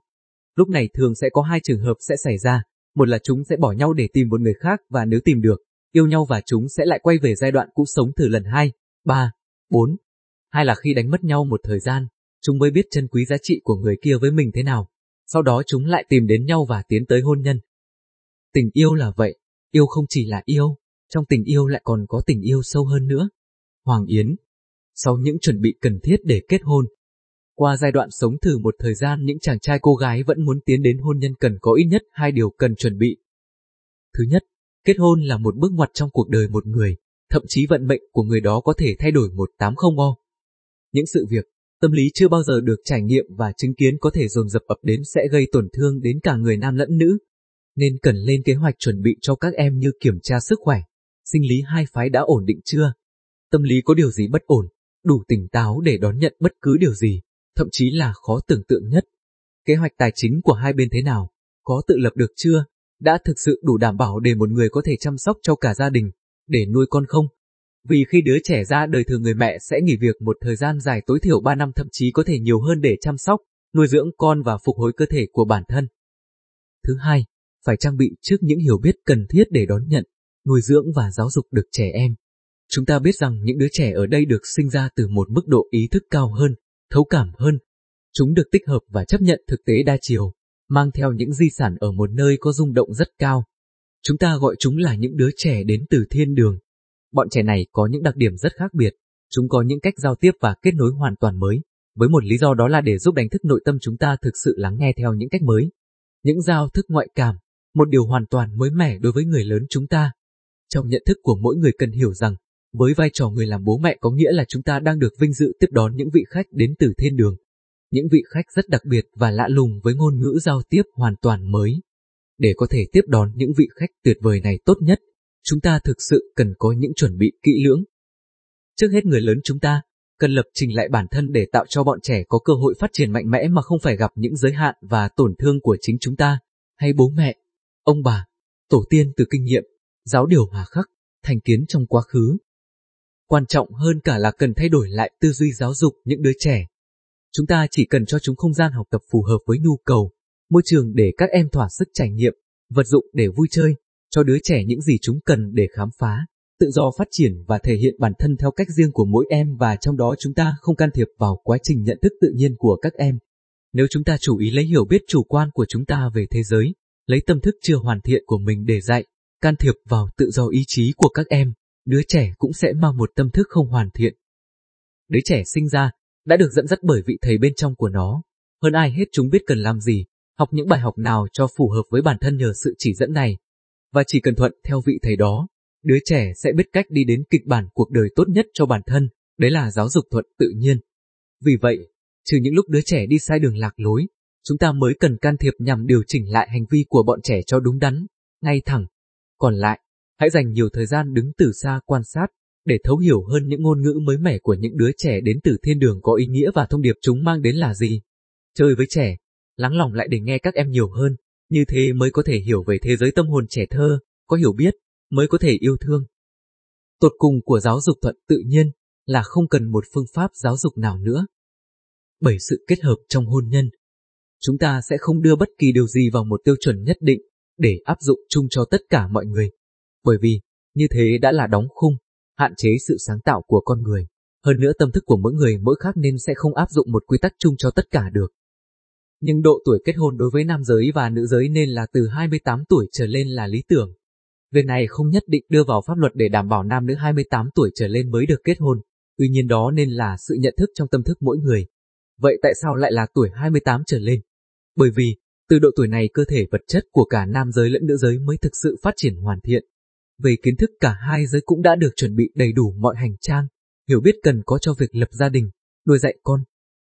Lúc này thường sẽ có hai trường hợp sẽ xảy ra, một là chúng sẽ bỏ nhau để tìm một người khác và nếu tìm được, yêu nhau và chúng sẽ lại quay về giai đoạn cũ sống thử lần hai, ba, bốn. Hai là khi đánh mất nhau một thời gian, chúng mới biết chân quý giá trị của người kia với mình thế nào. Sau đó chúng lại tìm đến nhau và tiến tới hôn nhân. Tình yêu là vậy, yêu không chỉ là yêu, trong tình yêu lại còn có tình yêu sâu hơn nữa. Hoàng Yến Sau những chuẩn bị cần thiết để kết hôn, qua giai đoạn sống thử một thời gian những chàng trai cô gái vẫn muốn tiến đến hôn nhân cần có ít nhất hai điều cần chuẩn bị. Thứ nhất, kết hôn là một bước ngoặt trong cuộc đời một người, thậm chí vận mệnh của người đó có thể thay đổi 180 o. Những sự việc, tâm lý chưa bao giờ được trải nghiệm và chứng kiến có thể dồn dập ập đến sẽ gây tổn thương đến cả người nam lẫn nữ, nên cần lên kế hoạch chuẩn bị cho các em như kiểm tra sức khỏe, sinh lý hai phái đã ổn định chưa, tâm lý có điều gì bất ổn, đủ tỉnh táo để đón nhận bất cứ điều gì, thậm chí là khó tưởng tượng nhất. Kế hoạch tài chính của hai bên thế nào, có tự lập được chưa, đã thực sự đủ đảm bảo để một người có thể chăm sóc cho cả gia đình, để nuôi con không? Vì khi đứa trẻ ra đời thường người mẹ sẽ nghỉ việc một thời gian dài tối thiểu 3 năm thậm chí có thể nhiều hơn để chăm sóc, nuôi dưỡng con và phục hồi cơ thể của bản thân. Thứ hai, phải trang bị trước những hiểu biết cần thiết để đón nhận, nuôi dưỡng và giáo dục được trẻ em. Chúng ta biết rằng những đứa trẻ ở đây được sinh ra từ một mức độ ý thức cao hơn, thấu cảm hơn. Chúng được tích hợp và chấp nhận thực tế đa chiều, mang theo những di sản ở một nơi có rung động rất cao. Chúng ta gọi chúng là những đứa trẻ đến từ thiên đường. Bọn trẻ này có những đặc điểm rất khác biệt, chúng có những cách giao tiếp và kết nối hoàn toàn mới, với một lý do đó là để giúp đánh thức nội tâm chúng ta thực sự lắng nghe theo những cách mới. Những giao thức ngoại cảm, một điều hoàn toàn mới mẻ đối với người lớn chúng ta. Trong nhận thức của mỗi người cần hiểu rằng, với vai trò người làm bố mẹ có nghĩa là chúng ta đang được vinh dự tiếp đón những vị khách đến từ thiên đường. Những vị khách rất đặc biệt và lạ lùng với ngôn ngữ giao tiếp hoàn toàn mới. Để có thể tiếp đón những vị khách tuyệt vời này tốt nhất, chúng ta thực sự cần có những chuẩn bị kỹ lưỡng. Trước hết người lớn chúng ta, cần lập trình lại bản thân để tạo cho bọn trẻ có cơ hội phát triển mạnh mẽ mà không phải gặp những giới hạn và tổn thương của chính chúng ta, hay bố mẹ, ông bà, tổ tiên từ kinh nghiệm, giáo điều hòa khắc, thành kiến trong quá khứ. Quan trọng hơn cả là cần thay đổi lại tư duy giáo dục những đứa trẻ. Chúng ta chỉ cần cho chúng không gian học tập phù hợp với nhu cầu, môi trường để các em thỏa sức trải nghiệm, vật dụng để vui chơi, cho đứa trẻ những gì chúng cần để khám phá, tự do phát triển và thể hiện bản thân theo cách riêng của mỗi em và trong đó chúng ta không can thiệp vào quá trình nhận thức tự nhiên của các em. Nếu chúng ta chủ ý lấy hiểu biết chủ quan của chúng ta về thế giới, lấy tâm thức chưa hoàn thiện của mình để dạy, can thiệp vào tự do ý chí của các em, đứa trẻ cũng sẽ mang một tâm thức không hoàn thiện. Đứa trẻ sinh ra, đã được dẫn dắt bởi vị thầy bên trong của nó. Hơn ai hết chúng biết cần làm gì, học những bài học nào cho phù hợp với bản thân nhờ sự chỉ dẫn này. Và chỉ cần thuận theo vị thầy đó, đứa trẻ sẽ biết cách đi đến kịch bản cuộc đời tốt nhất cho bản thân, đấy là giáo dục thuận tự nhiên. Vì vậy, trừ những lúc đứa trẻ đi sai đường lạc lối, chúng ta mới cần can thiệp nhằm điều chỉnh lại hành vi của bọn trẻ cho đúng đắn, ngay thẳng. Còn lại, hãy dành nhiều thời gian đứng từ xa quan sát, để thấu hiểu hơn những ngôn ngữ mới mẻ của những đứa trẻ đến từ thiên đường có ý nghĩa và thông điệp chúng mang đến là gì. Chơi với trẻ, lắng lòng lại để nghe các em nhiều hơn, như thế mới có thể hiểu về thế giới tâm hồn trẻ thơ, có hiểu biết, mới có thể yêu thương. Tột cùng của giáo dục thuận tự nhiên là không cần một phương pháp giáo dục nào nữa. Bởi sự kết hợp trong hôn nhân, chúng ta sẽ không đưa bất kỳ điều gì vào một tiêu chuẩn nhất định để áp dụng chung cho tất cả mọi người. Bởi vì, như thế đã là đóng khung, hạn chế sự sáng tạo của con người. Hơn nữa tâm thức của mỗi người mỗi khác nên sẽ không áp dụng một quy tắc chung cho tất cả được. Nhưng độ tuổi kết hôn đối với nam giới và nữ giới nên là từ 28 tuổi trở lên là lý tưởng. Việc này không nhất định đưa vào pháp luật để đảm bảo nam nữ 28 tuổi trở lên mới được kết hôn, tuy nhiên đó nên là sự nhận thức trong tâm thức mỗi người. Vậy tại sao lại là tuổi 28 trở lên? Bởi vì, từ độ tuổi này cơ thể vật chất của cả nam giới lẫn nữ giới mới thực sự phát triển hoàn thiện. Về kiến thức cả hai giới cũng đã được chuẩn bị đầy đủ mọi hành trang, hiểu biết cần có cho việc lập gia đình, nuôi dạy con.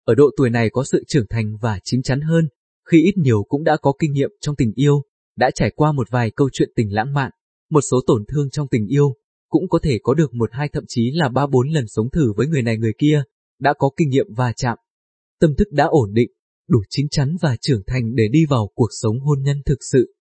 Ở độ tuổi này có sự trưởng thành và chín chắn hơn, khi ít nhiều cũng đã có kinh nghiệm trong tình yêu, đã trải qua một vài câu chuyện tình lãng mạn, một số tổn thương trong tình yêu, cũng có thể có được một hai thậm chí là ba bốn lần sống thử với người này người kia, đã có kinh nghiệm va chạm, tâm thức đã ổn định, đủ chín chắn và trưởng thành để đi vào cuộc sống hôn nhân thực sự.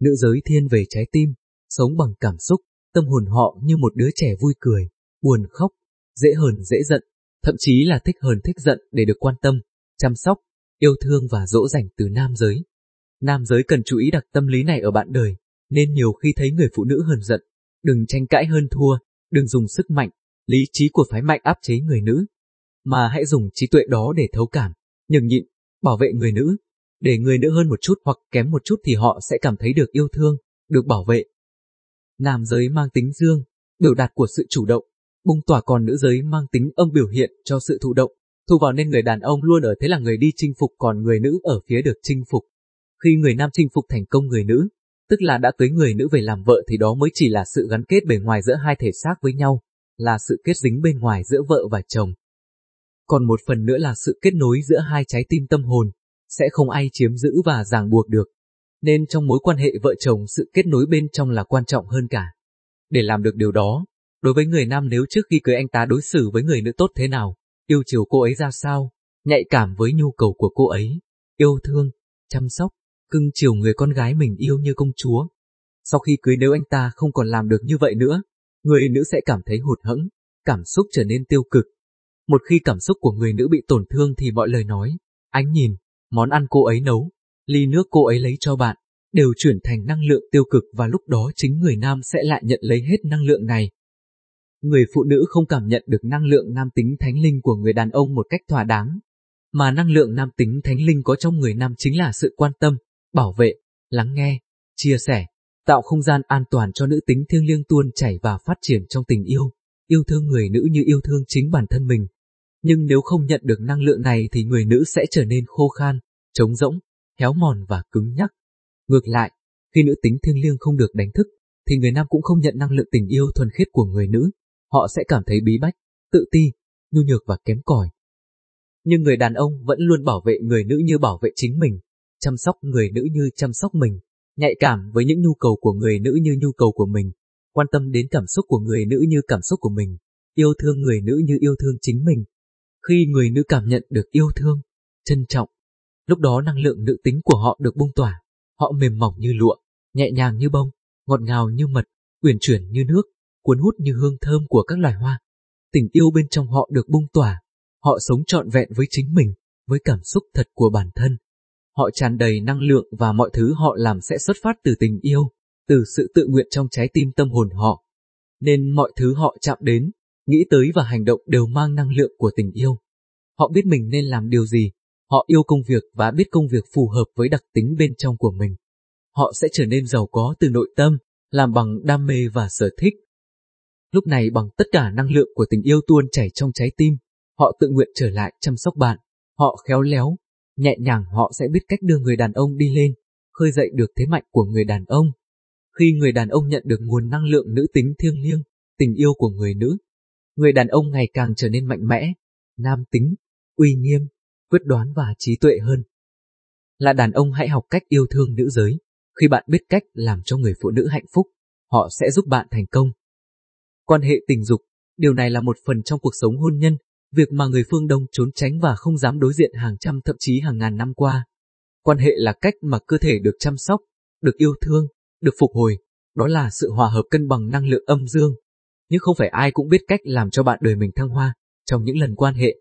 Nữ giới thiên về trái tim, sống bằng cảm xúc, tâm hồn họ như một đứa trẻ vui cười, buồn khóc, dễ hờn dễ giận, thậm chí là thích hờn thích giận để được quan tâm, chăm sóc, yêu thương và dỗ dành từ nam giới. Nam giới cần chú ý đặc tâm lý này ở bạn đời, nên nhiều khi thấy người phụ nữ hờn giận, đừng tranh cãi hơn thua, đừng dùng sức mạnh, lý trí của phái mạnh áp chế người nữ, mà hãy dùng trí tuệ đó để thấu cảm, nhường nhịn, bảo vệ người nữ, để người nữ hơn một chút hoặc kém một chút thì họ sẽ cảm thấy được yêu thương, được bảo vệ. Nam giới mang tính dương, biểu đạt của sự chủ động, bung tỏa còn nữ giới mang tính âm biểu hiện cho sự thụ động, thu vào nên người đàn ông luôn ở thế là người đi chinh phục còn người nữ ở phía được chinh phục. Khi người nam chinh phục thành công người nữ, tức là đã cưới người nữ về làm vợ thì đó mới chỉ là sự gắn kết bề ngoài giữa hai thể xác với nhau, là sự kết dính bên ngoài giữa vợ và chồng. Còn một phần nữa là sự kết nối giữa hai trái tim tâm hồn, sẽ không ai chiếm giữ và ràng buộc được. Nên trong mối quan hệ vợ chồng sự kết nối bên trong là quan trọng hơn cả. Để làm được điều đó, đối với người nam nếu trước khi cưới anh ta đối xử với người nữ tốt thế nào, yêu chiều cô ấy ra sao, nhạy cảm với nhu cầu của cô ấy, yêu thương, chăm sóc, cưng chiều người con gái mình yêu như công chúa. Sau khi cưới nếu anh ta không còn làm được như vậy nữa, người nữ sẽ cảm thấy hụt hẫng, cảm xúc trở nên tiêu cực. Một khi cảm xúc của người nữ bị tổn thương thì mọi lời nói, ánh nhìn, món ăn cô ấy nấu, ly nước cô ấy lấy cho bạn, đều chuyển thành năng lượng tiêu cực và lúc đó chính người nam sẽ lại nhận lấy hết năng lượng này. Người phụ nữ không cảm nhận được năng lượng nam tính thánh linh của người đàn ông một cách thỏa đáng, mà năng lượng nam tính thánh linh có trong người nam chính là sự quan tâm, bảo vệ, lắng nghe, chia sẻ, tạo không gian an toàn cho nữ tính thiêng liêng tuôn chảy và phát triển trong tình yêu, yêu thương người nữ như yêu thương chính bản thân mình. Nhưng nếu không nhận được năng lượng này thì người nữ sẽ trở nên khô khan, trống rỗng, héo mòn và cứng nhắc. Ngược lại, khi nữ tính thiêng liêng không được đánh thức, thì người nam cũng không nhận năng lượng tình yêu thuần khiết của người nữ. Họ sẽ cảm thấy bí bách, tự ti, nhu nhược và kém cỏi. Nhưng người đàn ông vẫn luôn bảo vệ người nữ như bảo vệ chính mình, chăm sóc người nữ như chăm sóc mình, nhạy cảm với những nhu cầu của người nữ như nhu cầu của mình, quan tâm đến cảm xúc của người nữ như cảm xúc của mình, yêu thương người nữ như yêu thương chính mình. Khi người nữ cảm nhận được yêu thương, trân trọng, lúc đó năng lượng nữ tính của họ được bung tỏa, họ mềm mỏng như lụa, nhẹ nhàng như bông, ngọt ngào như mật, uyển chuyển như nước, cuốn hút như hương thơm của các loài hoa. Tình yêu bên trong họ được bung tỏa, họ sống trọn vẹn với chính mình, với cảm xúc thật của bản thân. Họ tràn đầy năng lượng và mọi thứ họ làm sẽ xuất phát từ tình yêu, từ sự tự nguyện trong trái tim tâm hồn họ. Nên mọi thứ họ chạm đến, nghĩ tới và hành động đều mang năng lượng của tình yêu. Họ biết mình nên làm điều gì, họ yêu công việc và biết công việc phù hợp với đặc tính bên trong của mình. Họ sẽ trở nên giàu có từ nội tâm, làm bằng đam mê và sở thích. Lúc này bằng tất cả năng lượng của tình yêu tuôn chảy trong trái tim, họ tự nguyện trở lại chăm sóc bạn. Họ khéo léo, nhẹ nhàng họ sẽ biết cách đưa người đàn ông đi lên, khơi dậy được thế mạnh của người đàn ông. Khi người đàn ông nhận được nguồn năng lượng nữ tính thiêng liêng, tình yêu của người nữ, người đàn ông ngày càng trở nên mạnh mẽ, nam tính, uy nghiêm, quyết đoán và trí tuệ hơn. Là đàn ông hãy học cách yêu thương nữ giới, khi bạn biết cách làm cho người phụ nữ hạnh phúc, họ sẽ giúp bạn thành công. Quan hệ tình dục, điều này là một phần trong cuộc sống hôn nhân, việc mà người phương Đông trốn tránh và không dám đối diện hàng trăm thậm chí hàng ngàn năm qua. Quan hệ là cách mà cơ thể được chăm sóc, được yêu thương, được phục hồi, đó là sự hòa hợp cân bằng năng lượng âm dương. Nhưng không phải ai cũng biết cách làm cho bạn đời mình thăng hoa. Trong những lần quan hệ,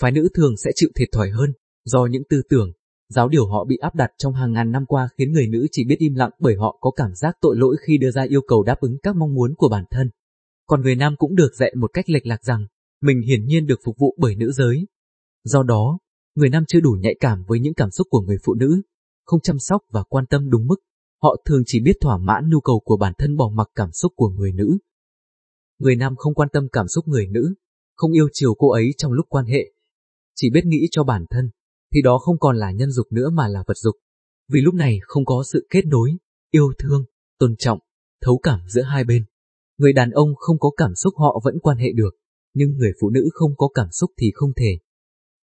phái nữ thường sẽ chịu thiệt thòi hơn, do những tư tưởng, giáo điều họ bị áp đặt trong hàng ngàn năm qua khiến người nữ chỉ biết im lặng bởi họ có cảm giác tội lỗi khi đưa ra yêu cầu đáp ứng các mong muốn của bản thân. Còn người nam cũng được dạy một cách lệch lạc rằng, mình hiển nhiên được phục vụ bởi nữ giới. Do đó, người nam chưa đủ nhạy cảm với những cảm xúc của người phụ nữ, không chăm sóc và quan tâm đúng mức. Họ thường chỉ biết thỏa mãn nhu cầu của bản thân bỏ mặc cảm xúc của người nữ. Người nam không quan tâm cảm xúc người nữ, không yêu chiều cô ấy trong lúc quan hệ, chỉ biết nghĩ cho bản thân, thì đó không còn là nhân dục nữa mà là vật dục. Vì lúc này không có sự kết nối, yêu thương, tôn trọng, thấu cảm giữa hai bên. Người đàn ông không có cảm xúc họ vẫn quan hệ được, nhưng người phụ nữ không có cảm xúc thì không thể.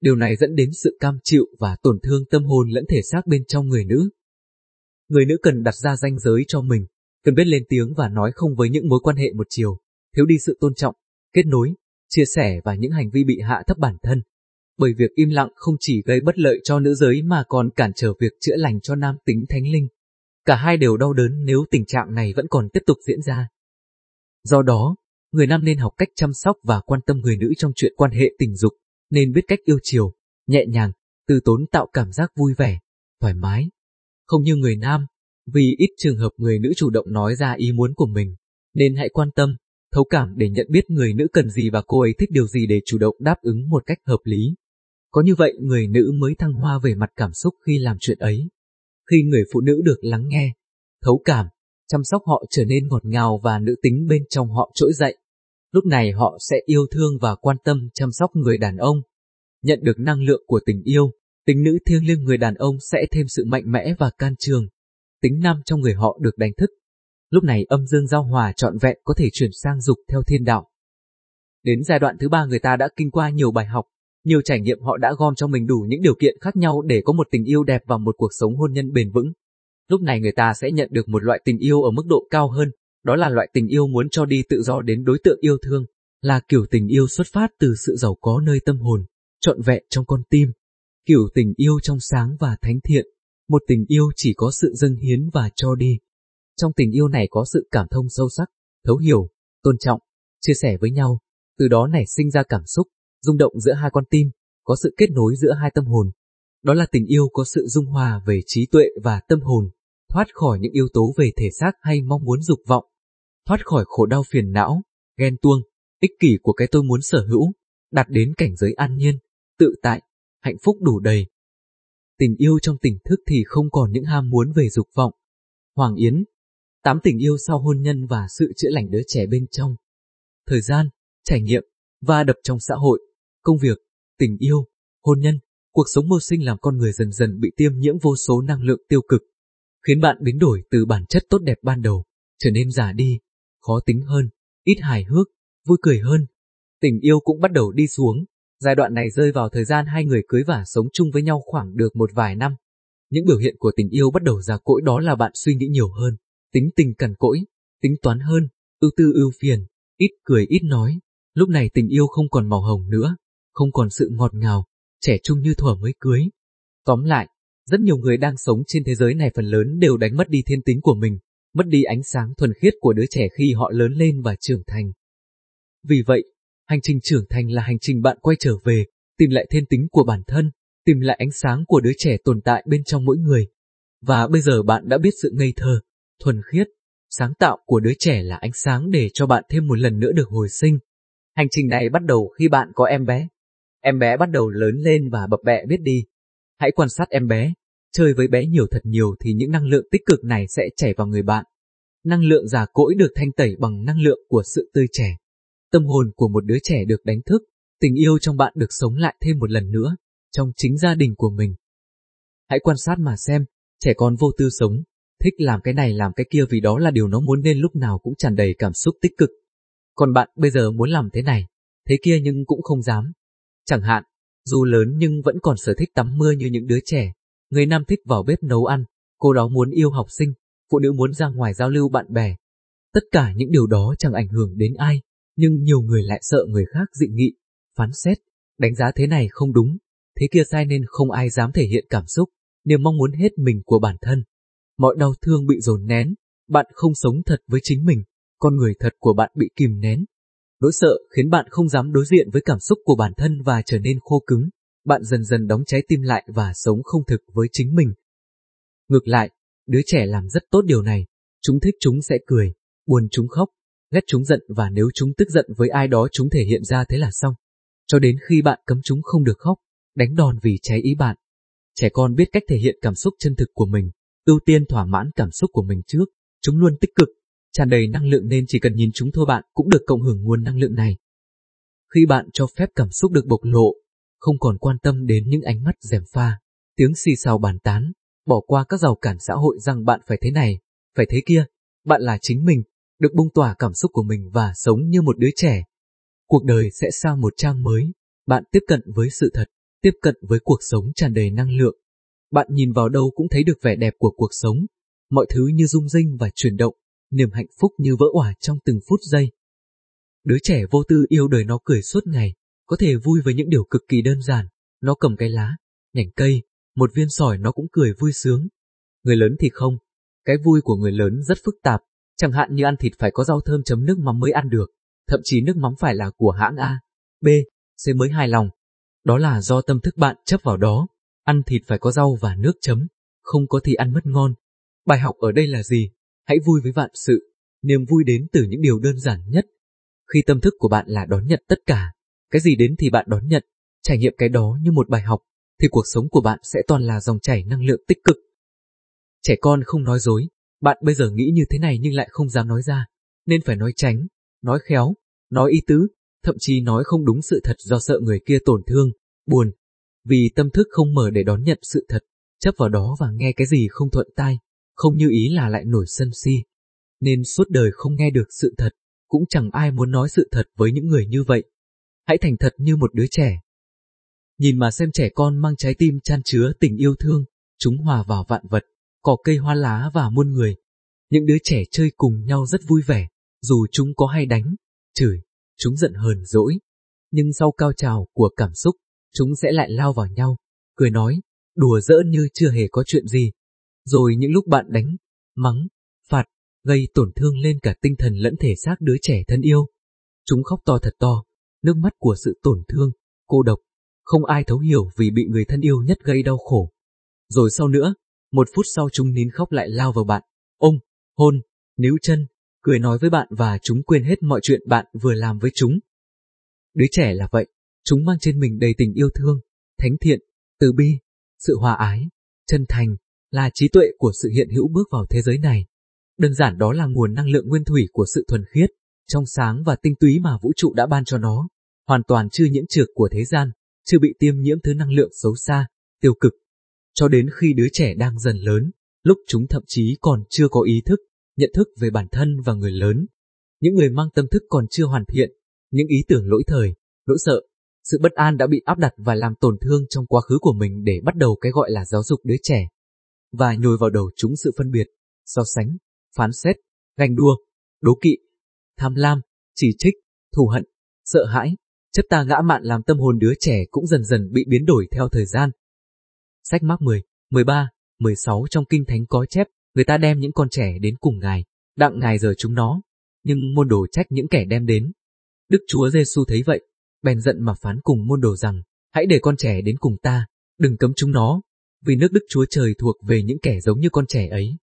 Điều này dẫn đến sự cam chịu và tổn thương tâm hồn lẫn thể xác bên trong người nữ. Người nữ cần đặt ra ranh giới cho mình, cần biết lên tiếng và nói không với những mối quan hệ một chiều, thiếu đi sự tôn trọng, kết nối, chia sẻ và những hành vi bị hạ thấp bản thân. Bởi việc im lặng không chỉ gây bất lợi cho nữ giới mà còn cản trở việc chữa lành cho nam tính thánh linh. Cả hai đều đau đớn nếu tình trạng này vẫn còn tiếp tục diễn ra. Do đó, người nam nên học cách chăm sóc và quan tâm người nữ trong chuyện quan hệ tình dục, nên biết cách yêu chiều, nhẹ nhàng, từ tốn tạo cảm giác vui vẻ, thoải mái. Không như người nam, vì ít trường hợp người nữ chủ động nói ra ý muốn của mình, nên hãy quan tâm, thấu cảm để nhận biết người nữ cần gì và cô ấy thích điều gì để chủ động đáp ứng một cách hợp lý. Có như vậy người nữ mới thăng hoa về mặt cảm xúc khi làm chuyện ấy. Khi người phụ nữ được lắng nghe, thấu cảm, chăm sóc họ trở nên ngọt ngào và nữ tính bên trong họ trỗi dậy. Lúc này họ sẽ yêu thương và quan tâm chăm sóc người đàn ông. Nhận được năng lượng của tình yêu, tính nữ thiêng liêng người đàn ông sẽ thêm sự mạnh mẽ và can trường. Tính nam trong người họ được đánh thức. Lúc này âm dương giao hòa trọn vẹn có thể chuyển sang dục theo thiên đạo. Đến giai đoạn thứ ba người ta đã kinh qua nhiều bài học, nhiều trải nghiệm họ đã gom cho mình đủ những điều kiện khác nhau để có một tình yêu đẹp và một cuộc sống hôn nhân bền vững. Lúc này người ta sẽ nhận được một loại tình yêu ở mức độ cao hơn, đó là loại tình yêu muốn cho đi tự do đến đối tượng yêu thương, là kiểu tình yêu xuất phát từ sự giàu có nơi tâm hồn, trọn vẹn trong con tim, kiểu tình yêu trong sáng và thánh thiện, một tình yêu chỉ có sự dâng hiến và cho đi. Trong tình yêu này có sự cảm thông sâu sắc, thấu hiểu, tôn trọng, chia sẻ với nhau, từ đó nảy sinh ra cảm xúc, rung động giữa hai con tim, có sự kết nối giữa hai tâm hồn. Đó là tình yêu có sự dung hòa về trí tuệ và tâm hồn, thoát khỏi những yếu tố về thể xác hay mong muốn dục vọng, thoát khỏi khổ đau phiền não, ghen tuông, ích kỷ của cái tôi muốn sở hữu, đạt đến cảnh giới an nhiên, tự tại, hạnh phúc đủ đầy. Tình yêu trong tỉnh thức thì không còn những ham muốn về dục vọng. Hoàng Yến, tám tình yêu sau hôn nhân và sự chữa lành đứa trẻ bên trong. Thời gian, trải nghiệm, va đập trong xã hội, công việc, tình yêu, hôn nhân, cuộc sống mưu sinh làm con người dần dần bị tiêm nhiễm vô số năng lượng tiêu cực, khiến bạn biến đổi từ bản chất tốt đẹp ban đầu, trở nên già đi, khó tính hơn, ít hài hước, vui cười hơn. Tình yêu cũng bắt đầu đi xuống, giai đoạn này rơi vào thời gian hai người cưới và sống chung với nhau khoảng được một vài năm. Những biểu hiện của tình yêu bắt đầu ra cỗi đó là bạn suy nghĩ nhiều hơn, tính tình cằn cỗi, tính toán hơn, ưu tư ưu phiền, ít cười ít nói. Lúc này tình yêu không còn màu hồng nữa, không còn sự ngọt ngào, trẻ trung như thuở mới cưới. Tóm lại, rất nhiều người đang sống trên thế giới này phần lớn đều đánh mất đi thiên tính của mình, mất đi ánh sáng thuần khiết của đứa trẻ khi họ lớn lên và trưởng thành. Vì vậy, hành trình trưởng thành là hành trình bạn quay trở về, tìm lại thiên tính của bản thân, tìm lại ánh sáng của đứa trẻ tồn tại bên trong mỗi người. Và bây giờ bạn đã biết sự ngây thơ, thuần khiết, sáng tạo của đứa trẻ là ánh sáng để cho bạn thêm một lần nữa được hồi sinh. Hành trình này bắt đầu khi bạn có em bé. Em bé bắt đầu lớn lên và bập bẹ biết đi. Hãy quan sát em bé, chơi với bé nhiều thật nhiều thì những năng lượng tích cực này sẽ chảy vào người bạn. Năng lượng già cỗi được thanh tẩy bằng năng lượng của sự tươi trẻ. Tâm hồn của một đứa trẻ được đánh thức, tình yêu trong bạn được sống lại thêm một lần nữa, trong chính gia đình của mình. Hãy quan sát mà xem, trẻ con vô tư sống, thích làm cái này làm cái kia vì đó là điều nó muốn nên lúc nào cũng tràn đầy cảm xúc tích cực. Còn bạn bây giờ muốn làm thế này, thế kia nhưng cũng không dám. Chẳng hạn, dù lớn nhưng vẫn còn sở thích tắm mưa như những đứa trẻ, người nam thích vào bếp nấu ăn, cô đó muốn yêu học sinh, phụ nữ muốn ra ngoài giao lưu bạn bè. Tất cả những điều đó chẳng ảnh hưởng đến ai, nhưng nhiều người lại sợ người khác dị nghị, phán xét, đánh giá thế này không đúng, thế kia sai nên không ai dám thể hiện cảm xúc, niềm mong muốn hết mình của bản thân. Mọi đau thương bị dồn nén, bạn không sống thật với chính mình, con người thật của bạn bị kìm nén. Nỗi sợ khiến bạn không dám đối diện với cảm xúc của bản thân và trở nên khô cứng, bạn dần dần đóng trái tim lại và sống không thực với chính mình. Ngược lại, đứa trẻ làm rất tốt điều này, chúng thích chúng sẽ cười, buồn chúng khóc, ghét chúng giận và nếu chúng tức giận với ai đó chúng thể hiện ra thế là xong. Cho đến khi bạn cấm chúng không được khóc, đánh đòn vì trái ý bạn. Trẻ con biết cách thể hiện cảm xúc chân thực của mình, ưu tiên thỏa mãn cảm xúc của mình trước, chúng luôn tích cực, tràn đầy năng lượng nên chỉ cần nhìn chúng thôi bạn cũng được cộng hưởng nguồn năng lượng này. Khi bạn cho phép cảm xúc được bộc lộ, không còn quan tâm đến những ánh mắt dèm pha, tiếng xì xào bàn tán, bỏ qua các rào cản xã hội rằng bạn phải thế này, phải thế kia, bạn là chính mình, được bung tỏa cảm xúc của mình và sống như một đứa trẻ. Cuộc đời sẽ sang một trang mới, bạn tiếp cận với sự thật, tiếp cận với cuộc sống tràn đầy năng lượng. Bạn nhìn vào đâu cũng thấy được vẻ đẹp của cuộc sống, mọi thứ như rung rinh và chuyển động, niềm hạnh phúc như vỡ òa trong từng phút giây. Đứa trẻ vô tư yêu đời nó cười suốt ngày, có thể vui với những điều cực kỳ đơn giản. Nó cầm cái lá, nhành cây, một viên sỏi nó cũng cười vui sướng. Người lớn thì không. Cái vui của người lớn rất phức tạp, chẳng hạn như ăn thịt phải có rau thơm chấm nước mắm mới ăn được, thậm chí nước mắm phải là của hãng A, B, C mới hài lòng. Đó là do tâm thức bạn chấp vào đó, ăn thịt phải có rau và nước chấm, không có thì ăn mất ngon. Bài học ở đây là gì? Hãy vui với vạn sự, niềm vui đến từ những điều đơn giản nhất. Khi tâm thức của bạn là đón nhận tất cả, cái gì đến thì bạn đón nhận, trải nghiệm cái đó như một bài học, thì cuộc sống của bạn sẽ toàn là dòng chảy năng lượng tích cực. Trẻ con không nói dối, bạn bây giờ nghĩ như thế này nhưng lại không dám nói ra, nên phải nói tránh, nói khéo, nói ý tứ, thậm chí nói không đúng sự thật do sợ người kia tổn thương, buồn. Vì tâm thức không mở để đón nhận sự thật, chấp vào đó và nghe cái gì không thuận tai, không như ý là lại nổi sân si. Nên suốt đời không nghe được sự thật, cũng chẳng ai muốn nói sự thật với những người như vậy. Hãy thành thật như một đứa trẻ. Nhìn mà xem trẻ con mang trái tim chan chứa tình yêu thương, chúng hòa vào vạn vật, cỏ cây hoa lá và muôn người. Những đứa trẻ chơi cùng nhau rất vui vẻ, dù chúng có hay đánh, chửi, chúng giận hờn dỗi. Nhưng sau cao trào của cảm xúc, chúng sẽ lại lao vào nhau, cười nói, đùa giỡn như chưa hề có chuyện gì. Rồi những lúc bạn đánh, mắng, phạt, gây tổn thương lên cả tinh thần lẫn thể xác đứa trẻ thân yêu. Chúng khóc to thật to, nước mắt của sự tổn thương, cô độc, không ai thấu hiểu vì bị người thân yêu nhất gây đau khổ. Rồi sau nữa, một phút sau chúng nín khóc lại lao vào bạn, ôm, hôn, níu chân, cười nói với bạn và chúng quên hết mọi chuyện bạn vừa làm với chúng. Đứa trẻ là vậy, chúng mang trên mình đầy tình yêu thương, thánh thiện, từ bi, sự hòa ái, chân thành, là trí tuệ của sự hiện hữu bước vào thế giới này. Đơn giản đó là nguồn năng lượng nguyên thủy của sự thuần khiết, trong sáng và tinh túy mà vũ trụ đã ban cho nó, hoàn toàn chưa nhiễm trược của thế gian, chưa bị tiêm nhiễm thứ năng lượng xấu xa, tiêu cực. Cho đến khi đứa trẻ đang dần lớn, lúc chúng thậm chí còn chưa có ý thức, nhận thức về bản thân và người lớn. Những người mang tâm thức còn chưa hoàn thiện, những ý tưởng lỗi thời, nỗi sợ, sự bất an đã bị áp đặt và làm tổn thương trong quá khứ của mình để bắt đầu cái gọi là giáo dục đứa trẻ. Và nhồi vào đầu chúng sự phân biệt, so sánh, phán xét, ganh đua, đố kỵ, tham lam, chỉ trích, thù hận, sợ hãi, chất ta ngã mạn làm tâm hồn đứa trẻ cũng dần dần bị biến đổi theo thời gian. Sách Mark 10, 13, 16 trong Kinh Thánh có chép, người ta đem những con trẻ đến cùng Ngài, đặng Ngài giờ chúng nó, nhưng môn đồ trách những kẻ đem đến. Đức Chúa Giêsu thấy vậy, bèn giận mà phán cùng môn đồ rằng, hãy để con trẻ đến cùng ta, đừng cấm chúng nó, vì nước Đức Chúa Trời thuộc về những kẻ giống như con trẻ ấy.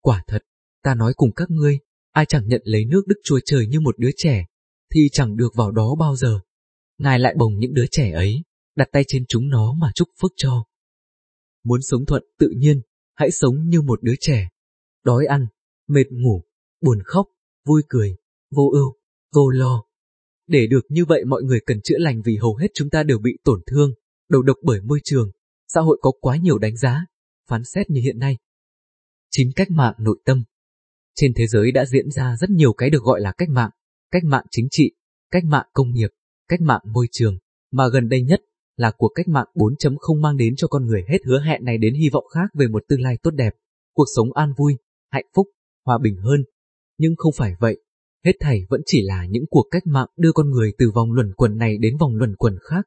Quả thật, ta nói cùng các ngươi, ai chẳng nhận lấy nước Đức Chúa Trời như một đứa trẻ, thì chẳng được vào đó bao giờ. Ngài lại bồng những đứa trẻ ấy, đặt tay trên chúng nó mà chúc phước cho. Muốn sống thuận tự nhiên, hãy sống như một đứa trẻ. Đói ăn, mệt ngủ, buồn khóc, vui cười, vô ưu, vô lo. Để được như vậy mọi người cần chữa lành vì hầu hết chúng ta đều bị tổn thương, đầu độc bởi môi trường, xã hội có quá nhiều đánh giá, phán xét như hiện nay. Chính cách mạng nội tâm. Trên thế giới đã diễn ra rất nhiều cái được gọi là cách mạng, cách mạng chính trị, cách mạng công nghiệp, cách mạng môi trường, mà gần đây nhất là cuộc cách mạng 4.0 mang đến cho con người hết hứa hẹn này đến hy vọng khác về một tương lai tốt đẹp, cuộc sống an vui, hạnh phúc, hòa bình hơn. Nhưng không phải vậy, hết thảy vẫn chỉ là những cuộc cách mạng đưa con người từ vòng luẩn quẩn này đến vòng luẩn quẩn khác.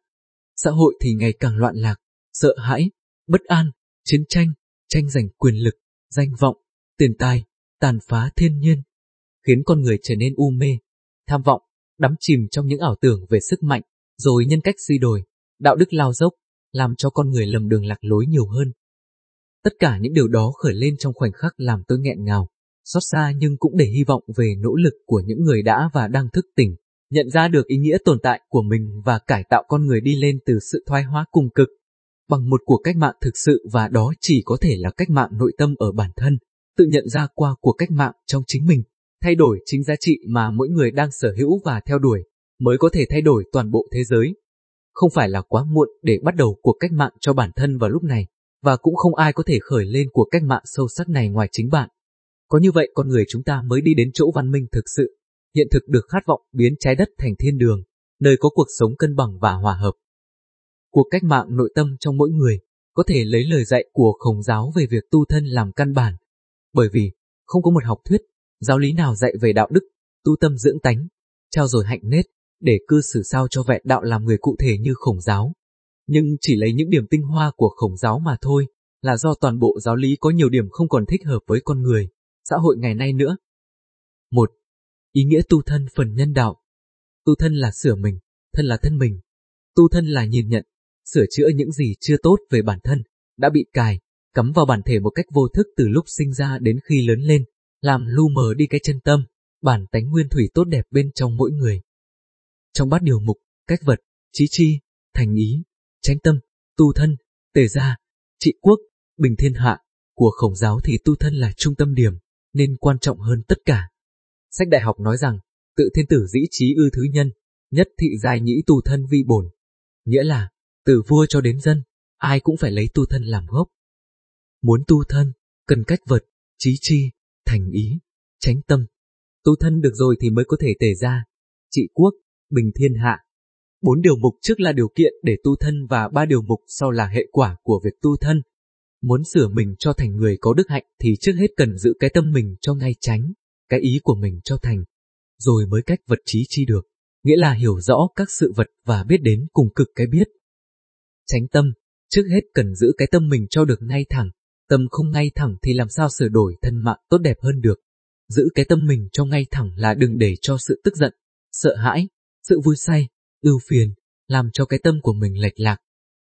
Xã hội thì ngày càng loạn lạc, sợ hãi, bất an, chiến tranh, tranh giành quyền lực, danh vọng, tiền tài, tàn phá thiên nhiên, khiến con người trở nên u mê, tham vọng, đắm chìm trong những ảo tưởng về sức mạnh, rồi nhân cách suy đồi, đạo đức lao dốc, làm cho con người lầm đường lạc lối nhiều hơn. Tất cả những điều đó khởi lên trong khoảnh khắc làm tôi nghẹn ngào, xót xa nhưng cũng để hy vọng về nỗ lực của những người đã và đang thức tỉnh, nhận ra được ý nghĩa tồn tại của mình và cải tạo con người đi lên từ sự thoái hóa cùng cực. Bằng một cuộc cách mạng thực sự và đó chỉ có thể là cách mạng nội tâm ở bản thân, tự nhận ra qua cuộc cách mạng trong chính mình, thay đổi chính giá trị mà mỗi người đang sở hữu và theo đuổi, mới có thể thay đổi toàn bộ thế giới. Không phải là quá muộn để bắt đầu cuộc cách mạng cho bản thân vào lúc này, và cũng không ai có thể khởi lên cuộc cách mạng sâu sắc này ngoài chính bạn. Có như vậy con người chúng ta mới đi đến chỗ văn minh thực sự, hiện thực được khát vọng biến trái đất thành thiên đường, nơi có cuộc sống cân bằng và hòa hợp. Cuộc cách mạng nội tâm trong mỗi người có thể lấy lời dạy của khổng giáo về việc tu thân làm căn bản, bởi vì không có một học thuyết, giáo lý nào dạy về đạo đức, tu tâm dưỡng tánh, trao dồi hạnh nết, để cư xử sao cho vẹn đạo làm người cụ thể như khổng giáo. Nhưng chỉ lấy những điểm tinh hoa của khổng giáo mà thôi, là do toàn bộ giáo lý có nhiều điểm không còn thích hợp với con người, xã hội ngày nay nữa. Một, Ý nghĩa tu thân phần nhân đạo Tu thân là sửa mình, thân là thân mình. Tu thân là nhìn nhận, sửa chữa những gì chưa tốt về bản thân, đã bị cài, cắm vào bản thể một cách vô thức từ lúc sinh ra đến khi lớn lên, làm lu mờ đi cái chân tâm, bản tánh nguyên thủy tốt đẹp bên trong mỗi người. Trong bát điều mục, cách vật, trí chi, thành ý, tránh tâm, tu thân, tề gia, trị quốc, bình thiên hạ, của khổng giáo thì tu thân là trung tâm điểm, nên quan trọng hơn tất cả. Sách đại học nói rằng, tự thiên tử dĩ trí ư thứ nhân, nhất thị giai nhĩ tu thân vi bổn. Nghĩa là, từ vua cho đến dân, ai cũng phải lấy tu thân làm gốc. Muốn tu thân, cần cách vật, trí chi, thành ý, tránh tâm. Tu thân được rồi thì mới có thể tề ra, trị quốc, bình thiên hạ. Bốn điều mục trước là điều kiện để tu thân và ba điều mục sau là hệ quả của việc tu thân. Muốn sửa mình cho thành người có đức hạnh thì trước hết cần giữ cái tâm mình cho ngay tránh, cái ý của mình cho thành, rồi mới cách vật trí chi được, nghĩa là hiểu rõ các sự vật và biết đến cùng cực cái biết. Tránh tâm, trước hết cần giữ cái tâm mình cho được ngay thẳng, tâm không ngay thẳng thì làm sao sửa đổi thân mạng tốt đẹp hơn được. Giữ cái tâm mình cho ngay thẳng là đừng để cho sự tức giận, sợ hãi, sự vui say, ưu phiền, làm cho cái tâm của mình lệch lạc.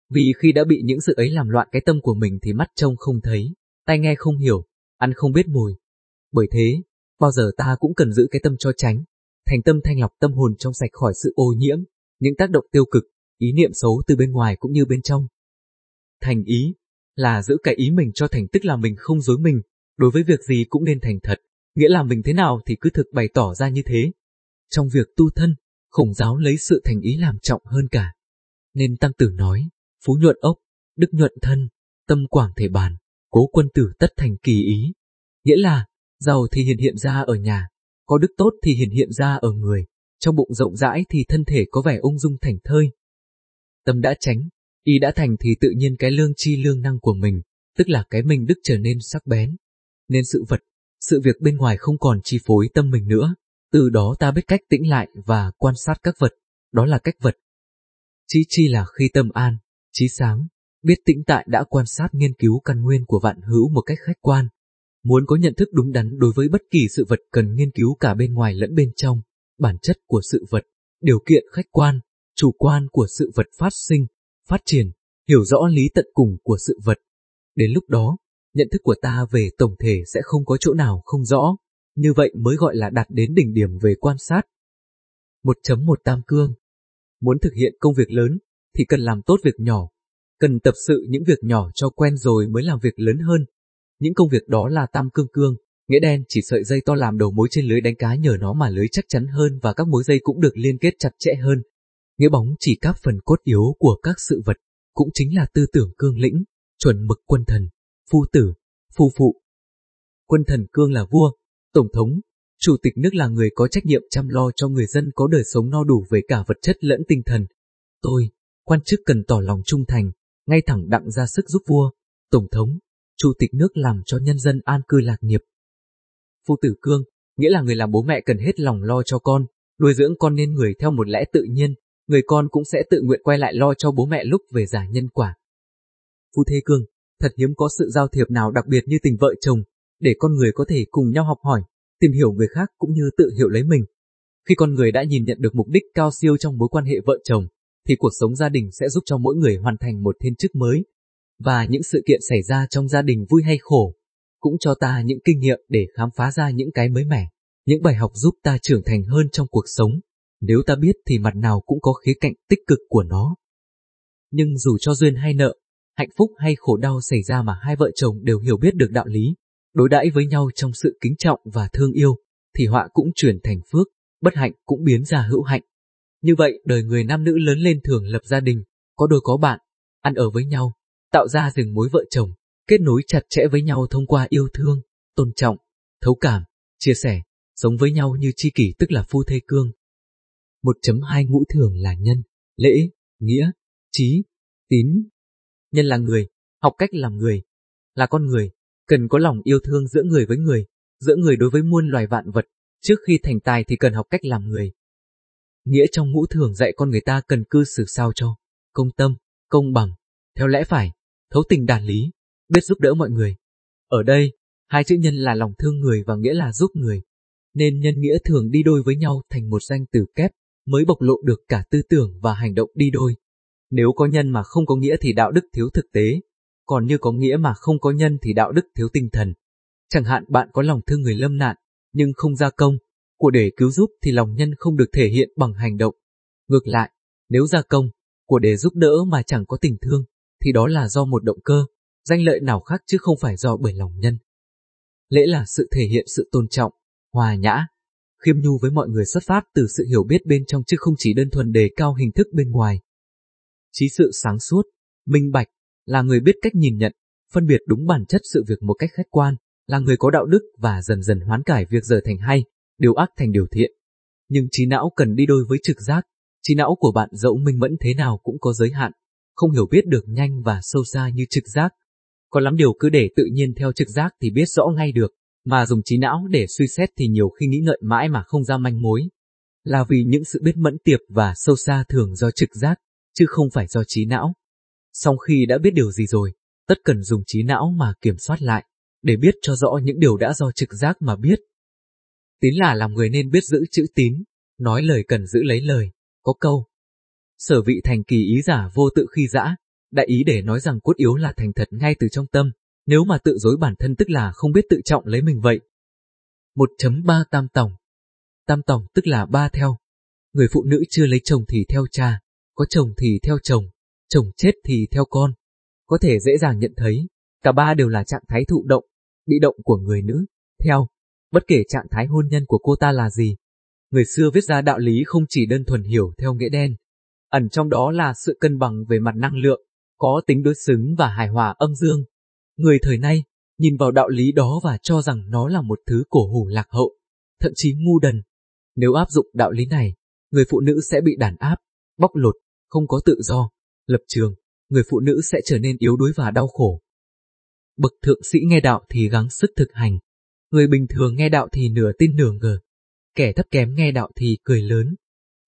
Vì khi đã bị những sự ấy làm loạn cái tâm của mình thì mắt trông không thấy, tai nghe không hiểu, ăn không biết mùi. Bởi thế, bao giờ ta cũng cần giữ cái tâm cho tránh, thành tâm thanh lọc tâm hồn trong sạch khỏi sự ô nhiễm, những tác động tiêu cực, ý niệm xấu từ bên ngoài cũng như bên trong. Thành ý là giữ cái ý mình cho thành tức là mình không dối mình, đối với việc gì cũng nên thành thật, nghĩa là mình thế nào thì cứ thực bày tỏ ra như thế. Trong việc tu thân, khổng giáo lấy sự thành ý làm trọng hơn cả. Nên tăng tử nói, phú nhuận ốc, đức nhuận thân, tâm quảng thể bàn, cố quân tử tất thành kỳ ý. Nghĩa là, giàu thì hiện hiện ra ở nhà, có đức tốt thì hiện hiện ra ở người, trong bụng rộng rãi thì thân thể có vẻ ung dung thành thơi. Tâm đã tránh, ý đã thành thì tự nhiên cái lương chi lương năng của mình, tức là cái mình đức trở nên sắc bén. Nên sự vật, sự việc bên ngoài không còn chi phối tâm mình nữa, từ đó ta biết cách tĩnh lại và quan sát các vật, đó là cách vật. Chí chi là khi tâm an, trí sáng, biết tĩnh tại đã quan sát nghiên cứu căn nguyên của vạn hữu một cách khách quan, Muốn có nhận thức đúng đắn đối với bất kỳ sự vật cần nghiên cứu cả bên ngoài lẫn bên trong, bản chất của sự vật, điều kiện khách quan, chủ quan của sự vật phát sinh, phát triển, hiểu rõ lý tận cùng của sự vật. Đến lúc đó, nhận thức của ta về tổng thể sẽ không có chỗ nào không rõ, như vậy mới gọi là đạt đến đỉnh điểm về quan sát. 1.1 Tam Cương Muốn thực hiện công việc lớn, thì cần làm tốt việc nhỏ, cần tập sự những việc nhỏ cho quen rồi mới làm việc lớn hơn, những công việc đó là tam cương cương, nghĩa đen chỉ sợi dây to làm đầu mối trên lưới đánh cá nhờ nó mà lưới chắc chắn hơn và các mối dây cũng được liên kết chặt chẽ hơn. Nghĩa bóng chỉ các phần cốt yếu của các sự vật, cũng chính là tư tưởng cương lĩnh, chuẩn mực quân thần, phu tử, phu phụ. Quân thần cương là vua, tổng thống, chủ tịch nước là người có trách nhiệm chăm lo cho người dân có đời sống no đủ về cả vật chất lẫn tinh thần. Tôi, quan chức cần tỏ lòng trung thành, ngay thẳng đặng ra sức giúp vua, tổng thống, chủ tịch nước làm cho nhân dân an cư lạc nghiệp. Phu tử cương, nghĩa là người làm bố mẹ cần hết lòng lo cho con, nuôi dưỡng con nên người theo một lẽ tự nhiên, người con cũng sẽ tự nguyện quay lại lo cho bố mẹ lúc về giả nhân quả. Phu thế cương, thật hiếm có sự giao thiệp nào đặc biệt như tình vợ chồng, để con người có thể cùng nhau học hỏi, tìm hiểu người khác cũng như tự hiểu lấy mình. Khi con người đã nhìn nhận được mục đích cao siêu trong mối quan hệ vợ chồng, thì cuộc sống gia đình sẽ giúp cho mỗi người hoàn thành một thiên chức mới, và những sự kiện xảy ra trong gia đình vui hay khổ, cũng cho ta những kinh nghiệm để khám phá ra những cái mới mẻ, những bài học giúp ta trưởng thành hơn trong cuộc sống. Nếu ta biết thì mặt nào cũng có khía cạnh tích cực của nó. Nhưng dù cho duyên hay nợ, hạnh phúc hay khổ đau xảy ra mà hai vợ chồng đều hiểu biết được đạo lý, đối đãi với nhau trong sự kính trọng và thương yêu, thì họa cũng chuyển thành phước, bất hạnh cũng biến ra hữu hạnh. Như vậy, đời người nam nữ lớn lên thường lập gia đình, có đôi có bạn, ăn ở với nhau, tạo ra rừng mối vợ chồng, kết nối chặt chẽ với nhau thông qua yêu thương, tôn trọng, thấu cảm, chia sẻ, sống với nhau như tri kỷ tức là phu thê cương. 1.2 ngũ thường là nhân, lễ, nghĩa, trí, tín. Nhân là người, học cách làm người, là con người, cần có lòng yêu thương giữa người với người, giữa người đối với muôn loài vạn vật, trước khi thành tài thì cần học cách làm người. Nghĩa trong ngũ thường dạy con người ta cần cư xử sao cho, công tâm, công bằng, theo lẽ phải, thấu tình đạt lý, biết giúp đỡ mọi người. Ở đây, hai chữ nhân là lòng thương người và nghĩa là giúp người. Nên nhân nghĩa thường đi đôi với nhau thành một danh từ kép, mới bộc lộ được cả tư tưởng và hành động đi đôi. Nếu có nhân mà không có nghĩa thì đạo đức thiếu thực tế, còn như có nghĩa mà không có nhân thì đạo đức thiếu tinh thần. Chẳng hạn bạn có lòng thương người lâm nạn, nhưng không ra công, của để cứu giúp thì lòng nhân không được thể hiện bằng hành động. Ngược lại, nếu ra công, của để giúp đỡ mà chẳng có tình thương, thì đó là do một động cơ, danh lợi nào khác chứ không phải do bởi lòng nhân. Lễ là sự thể hiện sự tôn trọng, hòa nhã, khiêm nhu với mọi người xuất phát từ sự hiểu biết bên trong chứ không chỉ đơn thuần đề cao hình thức bên ngoài. Trí sự sáng suốt, minh bạch, là người biết cách nhìn nhận, phân biệt đúng bản chất sự việc một cách khách quan, là người có đạo đức và dần dần hoán cải việc dở thành hay, điều ác thành điều thiện. Nhưng trí não cần đi đôi với trực giác, trí não của bạn dẫu minh mẫn thế nào cũng có giới hạn, không hiểu biết được nhanh và sâu xa như trực giác. Có lắm điều cứ để tự nhiên theo trực giác thì biết rõ ngay được, mà dùng trí não để suy xét thì nhiều khi nghĩ ngợi mãi mà không ra manh mối. Là vì những sự biết mẫn tiệp và sâu xa thường do trực giác, chứ không phải do trí não. Sau khi đã biết điều gì rồi, tất cần dùng trí não mà kiểm soát lại, để biết cho rõ những điều đã do trực giác mà biết. Tín là làm người nên biết giữ chữ tín, nói lời cần giữ lấy lời, có câu. Sở vị thành kỳ ý giả vô tự khi dã, đại ý để nói rằng cốt yếu là thành thật ngay từ trong tâm, nếu mà tự dối bản thân tức là không biết tự trọng lấy mình vậy. 1.3 Tam Tổng Tam Tổng tức là ba theo. Người phụ nữ chưa lấy chồng thì theo cha, có chồng thì theo chồng, chồng chết thì theo con. Có thể dễ dàng nhận thấy, cả ba đều là trạng thái thụ động, bị động của người nữ, theo, bất kể trạng thái hôn nhân của cô ta là gì. Người xưa viết ra đạo lý không chỉ đơn thuần hiểu theo nghĩa đen, ẩn trong đó là sự cân bằng về mặt năng lượng, có tính đối xứng và hài hòa âm dương. Người thời nay, nhìn vào đạo lý đó và cho rằng nó là một thứ cổ hủ lạc hậu, thậm chí ngu đần. Nếu áp dụng đạo lý này, người phụ nữ sẽ bị đàn áp, bóc lột, không có tự do, lập trường, người phụ nữ sẽ trở nên yếu đuối và đau khổ. Bậc thượng sĩ nghe đạo thì gắng sức thực hành, người bình thường nghe đạo thì nửa tin nửa ngờ, kẻ thấp kém nghe đạo thì cười lớn.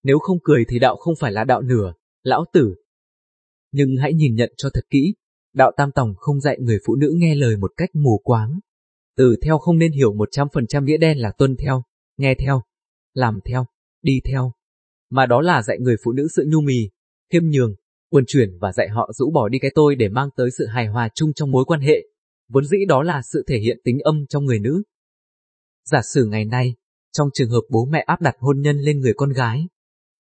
Nếu không cười thì đạo không phải là đạo nửa, lão tử. Nhưng hãy nhìn nhận cho thật kỹ, đạo tam tòng không dạy người phụ nữ nghe lời một cách mù quáng. Từ theo không nên hiểu 100% nghĩa đen là tuân theo, nghe theo, làm theo, đi theo. Mà đó là dạy người phụ nữ sự nhu mì, khiêm nhường, uẩn chuyển và dạy họ rũ bỏ đi cái tôi để mang tới sự hài hòa chung trong mối quan hệ. Vốn dĩ đó là sự thể hiện tính âm trong người nữ. Giả sử ngày nay, trong trường hợp bố mẹ áp đặt hôn nhân lên người con gái,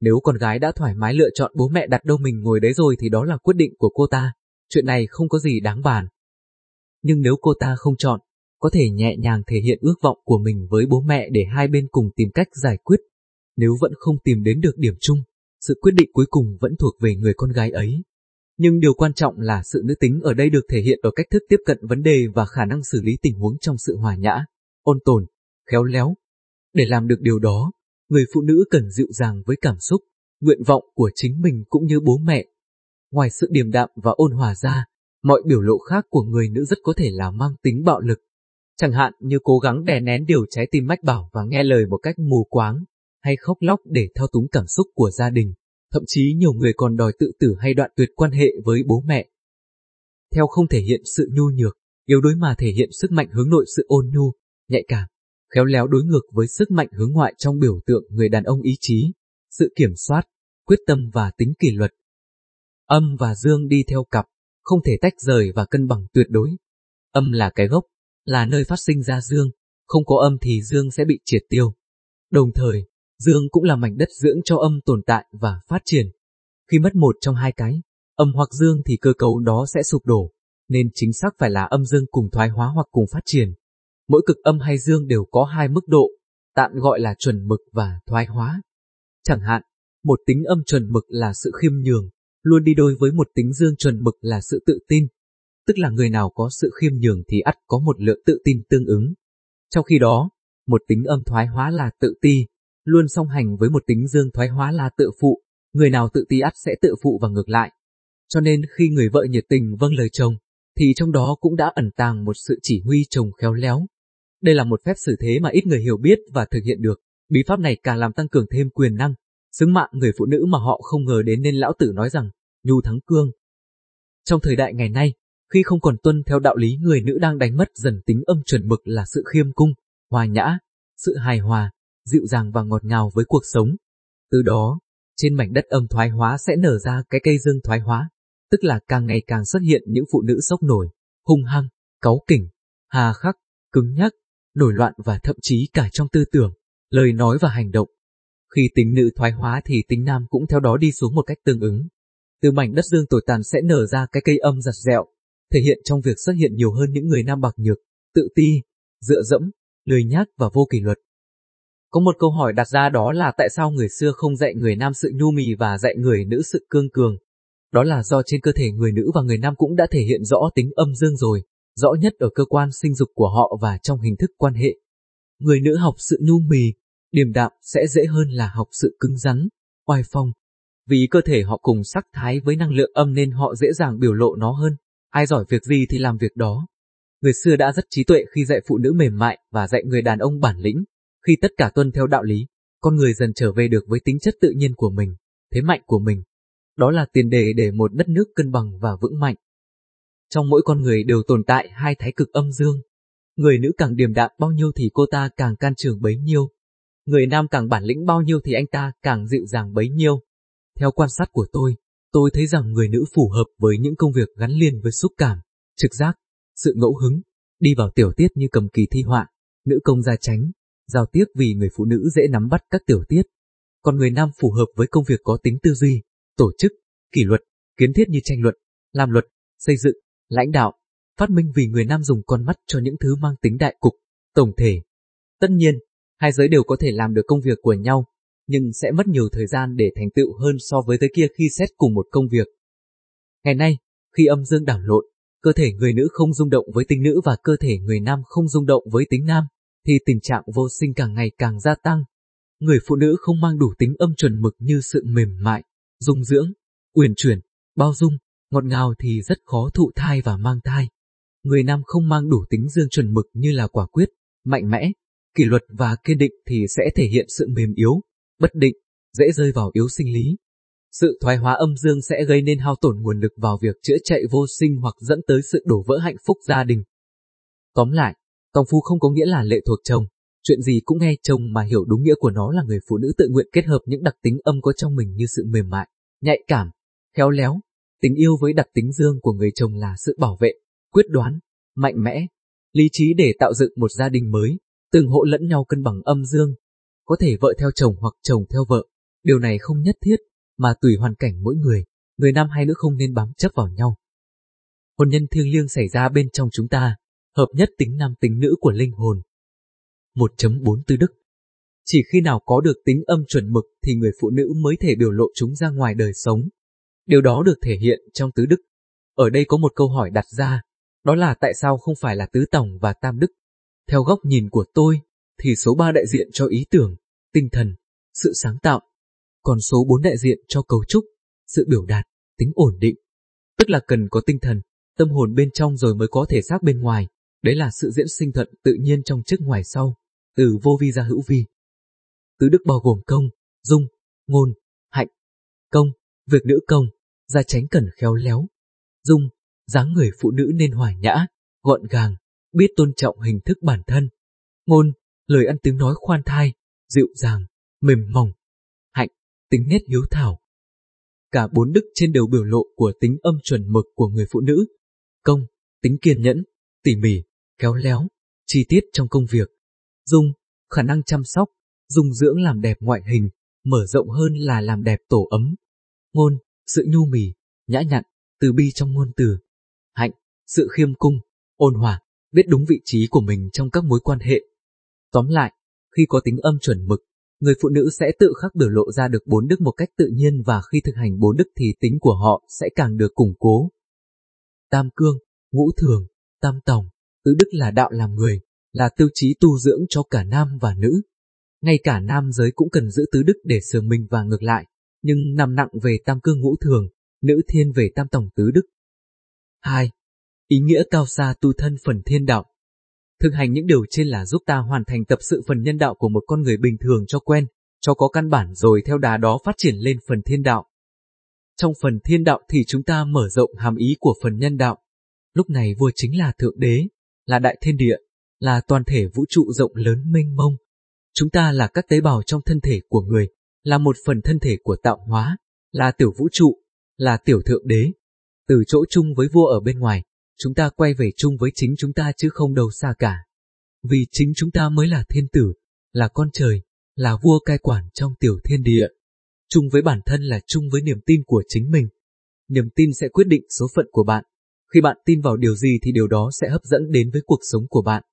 nếu con gái đã thoải mái lựa chọn bố mẹ đặt đâu mình ngồi đấy rồi thì đó là quyết định của cô ta, chuyện này không có gì đáng bàn. Nhưng nếu cô ta không chọn, có thể nhẹ nhàng thể hiện ước vọng của mình với bố mẹ để hai bên cùng tìm cách giải quyết. Nếu vẫn không tìm đến được điểm chung, sự quyết định cuối cùng vẫn thuộc về người con gái ấy. Nhưng điều quan trọng là sự nữ tính ở đây được thể hiện ở cách thức tiếp cận vấn đề và khả năng xử lý tình huống trong sự hòa nhã, ôn tồn, khéo léo. Để làm được điều đó, người phụ nữ cần dịu dàng với cảm xúc, nguyện vọng của chính mình cũng như bố mẹ. Ngoài sự điềm đạm và ôn hòa ra, mọi biểu lộ khác của người nữ rất có thể là mang tính bạo lực. Chẳng hạn như cố gắng đè nén điều trái tim mách bảo và nghe lời một cách mù quáng, hay khóc lóc để thao túng cảm xúc của gia đình. Thậm chí nhiều người còn đòi tự tử hay đoạn tuyệt quan hệ với bố mẹ. Theo không thể hiện sự nhu nhược, yếu đuối mà thể hiện sức mạnh hướng nội sự ôn nhu, nhạy cảm, khéo léo đối ngược với sức mạnh hướng ngoại trong biểu tượng người đàn ông ý chí, sự kiểm soát, quyết tâm và tính kỷ luật. Âm và dương đi theo cặp, không thể tách rời và cân bằng tuyệt đối. Âm là cái gốc, là nơi phát sinh ra dương, không có âm thì dương sẽ bị triệt tiêu. Đồng thời, dương cũng là mảnh đất dưỡng cho âm tồn tại và phát triển. Khi mất một trong hai cái, âm hoặc dương thì cơ cấu đó sẽ sụp đổ, nên chính xác phải là âm dương cùng thoái hóa hoặc cùng phát triển. Mỗi cực âm hay dương đều có hai mức độ, tạm gọi là chuẩn mực và thoái hóa. Chẳng hạn, một tính âm chuẩn mực là sự khiêm nhường, luôn đi đôi với một tính dương chuẩn mực là sự tự tin. Tức là người nào có sự khiêm nhường thì ắt có một lượng tự tin tương ứng. Trong khi đó, một tính âm thoái hóa là tự ti, luôn song hành với một tính dương thoái hóa là tự phụ, người nào tự ti ắt sẽ tự phụ và ngược lại. Cho nên khi người vợ nhiệt tình vâng lời chồng, thì trong đó cũng đã ẩn tàng một sự chỉ huy chồng khéo léo. Đây là một phép xử thế mà ít người hiểu biết và thực hiện được, bí pháp này càng làm tăng cường thêm quyền năng, xứng mạng người phụ nữ mà họ không ngờ đến nên lão tử nói rằng, nhu thắng cương. Trong thời đại ngày nay, khi không còn tuân theo đạo lý người nữ đang đánh mất dần tính âm chuẩn mực là sự khiêm cung, hòa nhã, sự hài hòa, dịu dàng và ngọt ngào với cuộc sống. Từ đó, trên mảnh đất âm thoái hóa sẽ nở ra cái cây dương thoái hóa, tức là càng ngày càng xuất hiện những phụ nữ sốc nổi, hung hăng, cáu kỉnh, hà khắc, cứng nhắc, nổi loạn và thậm chí cả trong tư tưởng, lời nói và hành động. Khi tính nữ thoái hóa thì tính nam cũng theo đó đi xuống một cách tương ứng. Từ mảnh đất dương tồi tàn sẽ nở ra cái cây âm giặt dẹo, thể hiện trong việc xuất hiện nhiều hơn những người nam bạc nhược, tự ti, dựa dẫm, lười nhác và vô kỷ luật. Có một câu hỏi đặt ra đó là tại sao người xưa không dạy người nam sự nhu mì và dạy người nữ sự cương cường. Đó là do trên cơ thể người nữ và người nam cũng đã thể hiện rõ tính âm dương rồi, rõ nhất ở cơ quan sinh dục của họ và trong hình thức quan hệ. Người nữ học sự nhu mì, điềm đạm sẽ dễ hơn là học sự cứng rắn, oai phong. Vì cơ thể họ cùng sắc thái với năng lượng âm nên họ dễ dàng biểu lộ nó hơn. Ai giỏi việc gì thì làm việc đó. Người xưa đã rất trí tuệ khi dạy phụ nữ mềm mại và dạy người đàn ông bản lĩnh. Khi tất cả tuân theo đạo lý, con người dần trở về được với tính chất tự nhiên của mình, thế mạnh của mình. Đó là tiền đề để một đất nước cân bằng và vững mạnh. Trong mỗi con người đều tồn tại hai thái cực âm dương. Người nữ càng điềm đạm bao nhiêu thì cô ta càng can trường bấy nhiêu. Người nam càng bản lĩnh bao nhiêu thì anh ta càng dịu dàng bấy nhiêu. Theo quan sát của tôi, tôi thấy rằng người nữ phù hợp với những công việc gắn liền với xúc cảm, trực giác, sự ngẫu hứng, đi vào tiểu tiết như cầm kỳ thi họa, nữ công gia tránh, giao tiếp vì người phụ nữ dễ nắm bắt các tiểu tiết. Còn người nam phù hợp với công việc có tính tư duy, tổ chức, kỷ luật, kiến thiết như tranh luận, làm luật, xây dựng, lãnh đạo, phát minh vì người nam dùng con mắt cho những thứ mang tính đại cục, tổng thể. Tất nhiên, hai giới đều có thể làm được công việc của nhau, nhưng sẽ mất nhiều thời gian để thành tựu hơn so với tới kia khi xét cùng một công việc. Ngày nay, khi âm dương đảo lộn, cơ thể người nữ không rung động với tính nữ và cơ thể người nam không rung động với tính nam, thì tình trạng vô sinh càng ngày càng gia tăng. Người phụ nữ không mang đủ tính âm chuẩn mực như sự mềm mại, dung dưỡng, uyển chuyển, bao dung, ngọt ngào thì rất khó thụ thai và mang thai. Người nam không mang đủ tính dương chuẩn mực như là quả quyết, mạnh mẽ, kỷ luật và kiên định thì sẽ thể hiện sự mềm yếu, bất định, dễ rơi vào yếu sinh lý. Sự thoái hóa âm dương sẽ gây nên hao tổn nguồn lực vào việc chữa chạy vô sinh hoặc dẫn tới sự đổ vỡ hạnh phúc gia đình. Tóm lại, tòng phu không có nghĩa là lệ thuộc chồng, chuyện gì cũng nghe chồng mà hiểu đúng nghĩa của nó là người phụ nữ tự nguyện kết hợp những đặc tính âm có trong mình như sự mềm mại, nhạy cảm, khéo léo, tình yêu với đặc tính dương của người chồng là sự bảo vệ, quyết đoán, mạnh mẽ, lý trí để tạo dựng một gia đình mới, từng hộ lẫn nhau cân bằng âm dương, có thể vợ theo chồng hoặc chồng theo vợ, điều này không nhất thiết, mà tùy hoàn cảnh mỗi người, người nam hay nữ không nên bám chấp vào nhau. Hôn nhân thiêng liêng xảy ra bên trong chúng ta, hợp nhất tính nam tính nữ của linh hồn. 1.4 Tư Đức Chỉ khi nào có được tính âm chuẩn mực thì người phụ nữ mới thể biểu lộ chúng ra ngoài đời sống. Điều đó được thể hiện trong tứ đức. Ở đây có một câu hỏi đặt ra, đó là tại sao không phải là tứ tổng và tam đức? Theo góc nhìn của tôi, thì số 3 đại diện cho ý tưởng, tinh thần, sự sáng tạo, còn số 4 đại diện cho cấu trúc, sự biểu đạt, tính ổn định. Tức là cần có tinh thần, tâm hồn bên trong rồi mới có thể xác bên ngoài, đấy là sự diễn sinh thuận tự nhiên trong trước ngoài sau, từ vô vi ra hữu vi. Tứ đức bao gồm công, dung, ngôn, hạnh, công, việc nữ công, gia tránh cần khéo léo, dung, dáng người phụ nữ nên hòa nhã, gọn gàng, biết tôn trọng hình thức bản thân, ngôn, lời ăn tiếng nói khoan thai, dịu dàng, mềm mỏng, hạnh, tính nét hiếu thảo. Cả bốn đức trên đều biểu lộ của tính âm chuẩn mực của người phụ nữ. Công, tính kiên nhẫn, tỉ mỉ, khéo léo, chi tiết trong công việc. Dung, khả năng chăm sóc, dung dưỡng làm đẹp ngoại hình, mở rộng hơn là làm đẹp tổ ấm. Ngôn, sự nhu mì, nhã nhặn, từ bi trong ngôn từ. Hạnh, sự khiêm cung, ôn hòa, biết đúng vị trí của mình trong các mối quan hệ. Tóm lại, khi có tính âm chuẩn mực, người phụ nữ sẽ tự khắc biểu lộ ra được bốn đức một cách tự nhiên và khi thực hành bốn đức thì tính của họ sẽ càng được củng cố. Tam cương, ngũ thường, tam tòng, tứ đức là đạo làm người, là tiêu chí tu dưỡng cho cả nam và nữ. Ngay cả nam giới cũng cần giữ tứ đức để sửa mình và ngược lại, nhưng nằm nặng về tam cương ngũ thường, nữ thiên về tam tòng tứ đức. 2. Ý nghĩa cao xa tu thân phần thiên đạo Thực hành những điều trên là giúp ta hoàn thành tập sự phần nhân đạo của một con người bình thường cho quen, cho có căn bản rồi theo đà đó phát triển lên phần thiên đạo. Trong phần thiên đạo thì chúng ta mở rộng hàm ý của phần nhân đạo. Lúc này vua chính là Thượng Đế, là Đại Thiên Địa, là toàn thể vũ trụ rộng lớn mênh mông. Chúng ta là các tế bào trong thân thể của người, là một phần thân thể của tạo hóa, là tiểu vũ trụ, là tiểu thượng đế. Từ chỗ chung với vua ở bên ngoài, chúng ta quay về chung với chính chúng ta chứ không đâu xa cả. Vì chính chúng ta mới là thiên tử, là con trời, là vua cai quản trong tiểu thiên địa. Chung với bản thân là chung với niềm tin của chính mình. Niềm tin sẽ quyết định số phận của bạn. Khi bạn tin vào điều gì thì điều đó sẽ hấp dẫn đến với cuộc sống của bạn.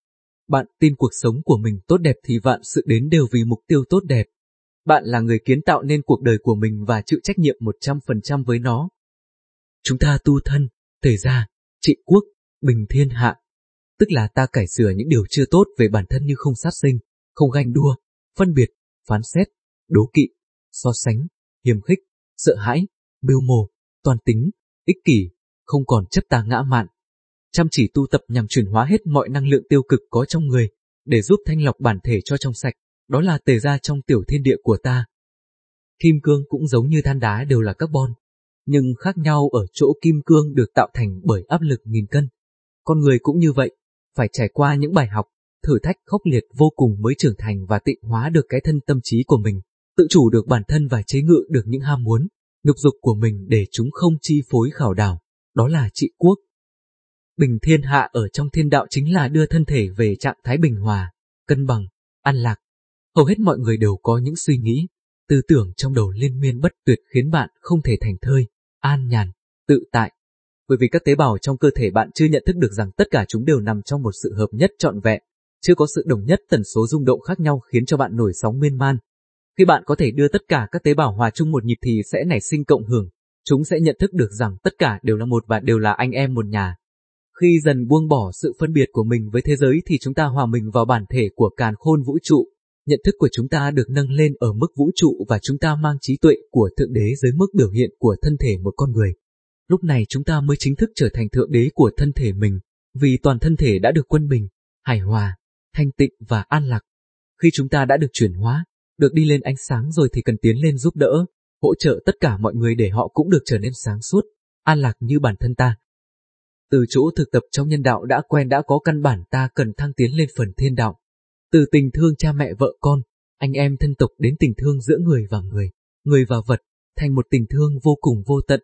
Bạn tin cuộc sống của mình tốt đẹp thì vạn sự đến đều vì mục tiêu tốt đẹp. Bạn là người kiến tạo nên cuộc đời của mình và chịu trách nhiệm 100% với nó. Chúng ta tu thân, tề gia, trị quốc, bình thiên hạ. Tức là ta cải sửa những điều chưa tốt về bản thân như không sát sinh, không ganh đua, phân biệt, phán xét, đố kỵ, so sánh, hiềm khích, sợ hãi, mưu mồ, toàn tính, ích kỷ, không còn chấp tà ngã mạn. Chăm chỉ tu tập nhằm chuyển hóa hết mọi năng lượng tiêu cực có trong người, để giúp thanh lọc bản thể cho trong sạch, đó là tề ra trong tiểu thiên địa của ta. Kim cương cũng giống như than đá đều là carbon, nhưng khác nhau ở chỗ kim cương được tạo thành bởi áp lực nghìn cân. Con người cũng như vậy, phải trải qua những bài học, thử thách khốc liệt vô cùng mới trưởng thành và tịnh hóa được cái thân tâm trí của mình, tự chủ được bản thân và chế ngự được những ham muốn, nhục dục của mình để chúng không chi phối khảo đảo, đó là trị quốc. Bình thiên hạ ở trong thiên đạo chính là đưa thân thể về trạng thái bình hòa, cân bằng, an lạc. Hầu hết mọi người đều có những suy nghĩ, tư tưởng trong đầu liên miên bất tuyệt khiến bạn không thể thành thơi, an nhàn, tự tại. Bởi vì các tế bào trong cơ thể bạn chưa nhận thức được rằng tất cả chúng đều nằm trong một sự hợp nhất trọn vẹn, chưa có sự đồng nhất tần số rung động khác nhau khiến cho bạn nổi sóng miên man. Khi bạn có thể đưa tất cả các tế bào hòa chung một nhịp thì sẽ nảy sinh cộng hưởng, chúng sẽ nhận thức được rằng tất cả đều là một và đều là anh em một nhà. Khi dần buông bỏ sự phân biệt của mình với thế giới thì chúng ta hòa mình vào bản thể của càn khôn vũ trụ. Nhận thức của chúng ta được nâng lên ở mức vũ trụ và chúng ta mang trí tuệ của Thượng Đế dưới mức biểu hiện của thân thể một con người. Lúc này chúng ta mới chính thức trở thành Thượng Đế của thân thể mình, vì toàn thân thể đã được quân bình, hài hòa, thanh tịnh và an lạc. Khi chúng ta đã được chuyển hóa, được đi lên ánh sáng rồi thì cần tiến lên giúp đỡ, hỗ trợ tất cả mọi người để họ cũng được trở nên sáng suốt, an lạc như bản thân ta. Từ chỗ thực tập trong nhân đạo đã quen đã có căn bản ta cần thăng tiến lên phần thiên đạo. Từ tình thương cha mẹ vợ con, anh em thân tộc đến tình thương giữa người và người, người và vật, thành một tình thương vô cùng vô tận.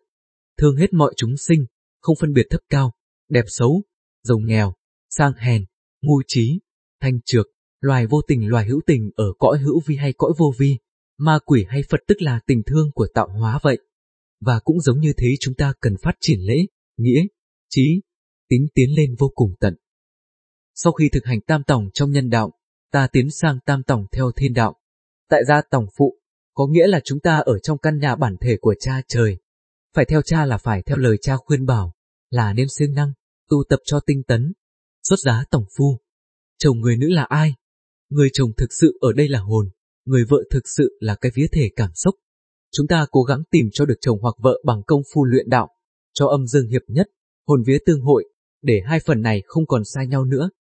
Thương hết mọi chúng sinh, không phân biệt thấp cao, đẹp xấu, giàu nghèo, sang hèn, ngu trí, thanh trược, loài vô tình loài hữu tình ở cõi hữu vi hay cõi vô vi, ma quỷ hay Phật tức là tình thương của tạo hóa vậy. Và cũng giống như thế chúng ta cần phát triển lễ, nghĩa, trí, tính tiến lên vô cùng tận. Sau khi thực hành tam tổng trong nhân đạo, ta tiến sang tam tổng theo thiên đạo. Tại gia tổng phụ, có nghĩa là chúng ta ở trong căn nhà bản thể của cha trời. Phải theo cha là phải theo lời cha khuyên bảo, là nên siêng năng, tu tập cho tinh tấn. Xuất giá tổng phu. Chồng người nữ là ai? Người chồng thực sự ở đây là hồn, người vợ thực sự là cái vía thể cảm xúc. Chúng ta cố gắng tìm cho được chồng hoặc vợ bằng công phu luyện đạo, cho âm dương hiệp nhất, hồn vía tương hội, để hai phần này không còn sai nhau nữa.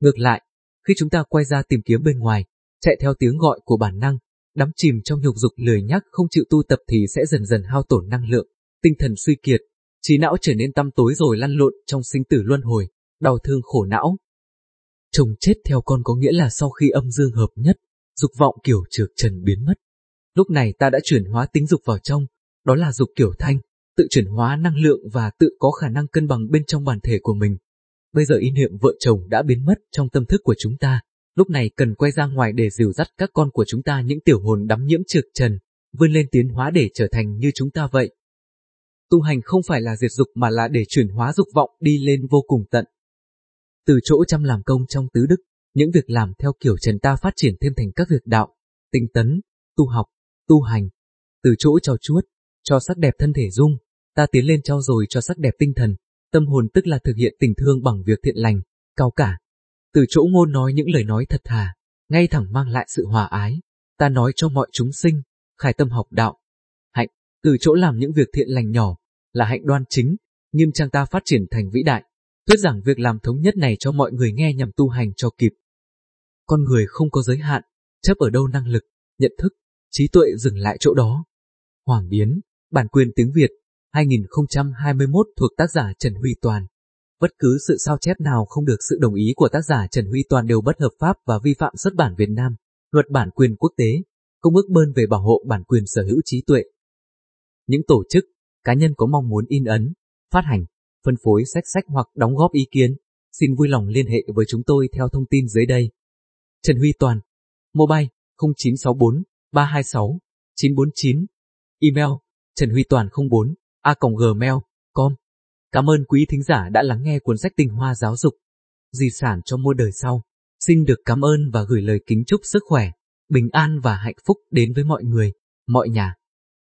Ngược lại, khi chúng ta quay ra tìm kiếm bên ngoài, chạy theo tiếng gọi của bản năng, đắm chìm trong nhục dục lười nhắc không chịu tu tập thì sẽ dần dần hao tổn năng lượng, tinh thần suy kiệt, trí não trở nên tăm tối rồi lăn lộn trong sinh tử luân hồi, đau thương khổ não. Chồng chết theo con có nghĩa là sau khi âm dương hợp nhất, dục vọng kiểu trượt trần biến mất. Lúc này ta đã chuyển hóa tính dục vào trong, đó là dục kiểu thanh, tự chuyển hóa năng lượng và tự có khả năng cân bằng bên trong bản thể của mình. Bây giờ ý niệm vợ chồng đã biến mất trong tâm thức của chúng ta, lúc này cần quay ra ngoài để dìu dắt các con của chúng ta những tiểu hồn đắm nhiễm trượt trần, vươn lên tiến hóa để trở thành như chúng ta vậy. Tu hành không phải là diệt dục mà là để chuyển hóa dục vọng đi lên vô cùng tận. Từ chỗ chăm làm công trong tứ đức, những việc làm theo kiểu trần ta phát triển thêm thành các việc đạo, tinh tấn, tu học, tu hành. Từ chỗ trao chuốt, cho sắc đẹp thân thể dung, ta tiến lên trao dồi cho sắc đẹp tinh thần, tâm hồn tức là thực hiện tình thương bằng việc thiện lành, cao cả. Từ chỗ ngôn nói những lời nói thật thà, ngay thẳng mang lại sự hòa ái, ta nói cho mọi chúng sinh, khai tâm học đạo. Hạnh, từ chỗ làm những việc thiện lành nhỏ, là hạnh đoan chính, nghiêm trang ta phát triển thành vĩ đại, thuyết giảng việc làm thống nhất này cho mọi người nghe nhằm tu hành cho kịp. Con người không có giới hạn, chấp ở đâu năng lực, nhận thức, trí tuệ dừng lại chỗ đó. Hoàng biến, bản quyền tiếng Việt, 2021 thuộc tác giả Trần Huy Toàn. Bất cứ sự sao chép nào không được sự đồng ý của tác giả Trần Huy Toàn đều bất hợp pháp và vi phạm xuất bản Việt Nam, luật bản quyền quốc tế, Công ước Bơn về bảo hộ bản quyền sở hữu trí tuệ. Những tổ chức, cá nhân có mong muốn in ấn, phát hành, phân phối sách sách hoặc đóng góp ý kiến, xin vui lòng liên hệ với chúng tôi theo thông tin dưới đây. Trần Huy Toàn, Mobile 0964 326 949, Email trần huy toàn 04 a gmail.com. Cảm ơn quý thính giả đã lắng nghe cuốn sách tinh hoa giáo dục, di sản cho muôn đời sau. Xin được cảm ơn và gửi lời kính chúc sức khỏe, bình an và hạnh phúc đến với mọi người, mọi nhà.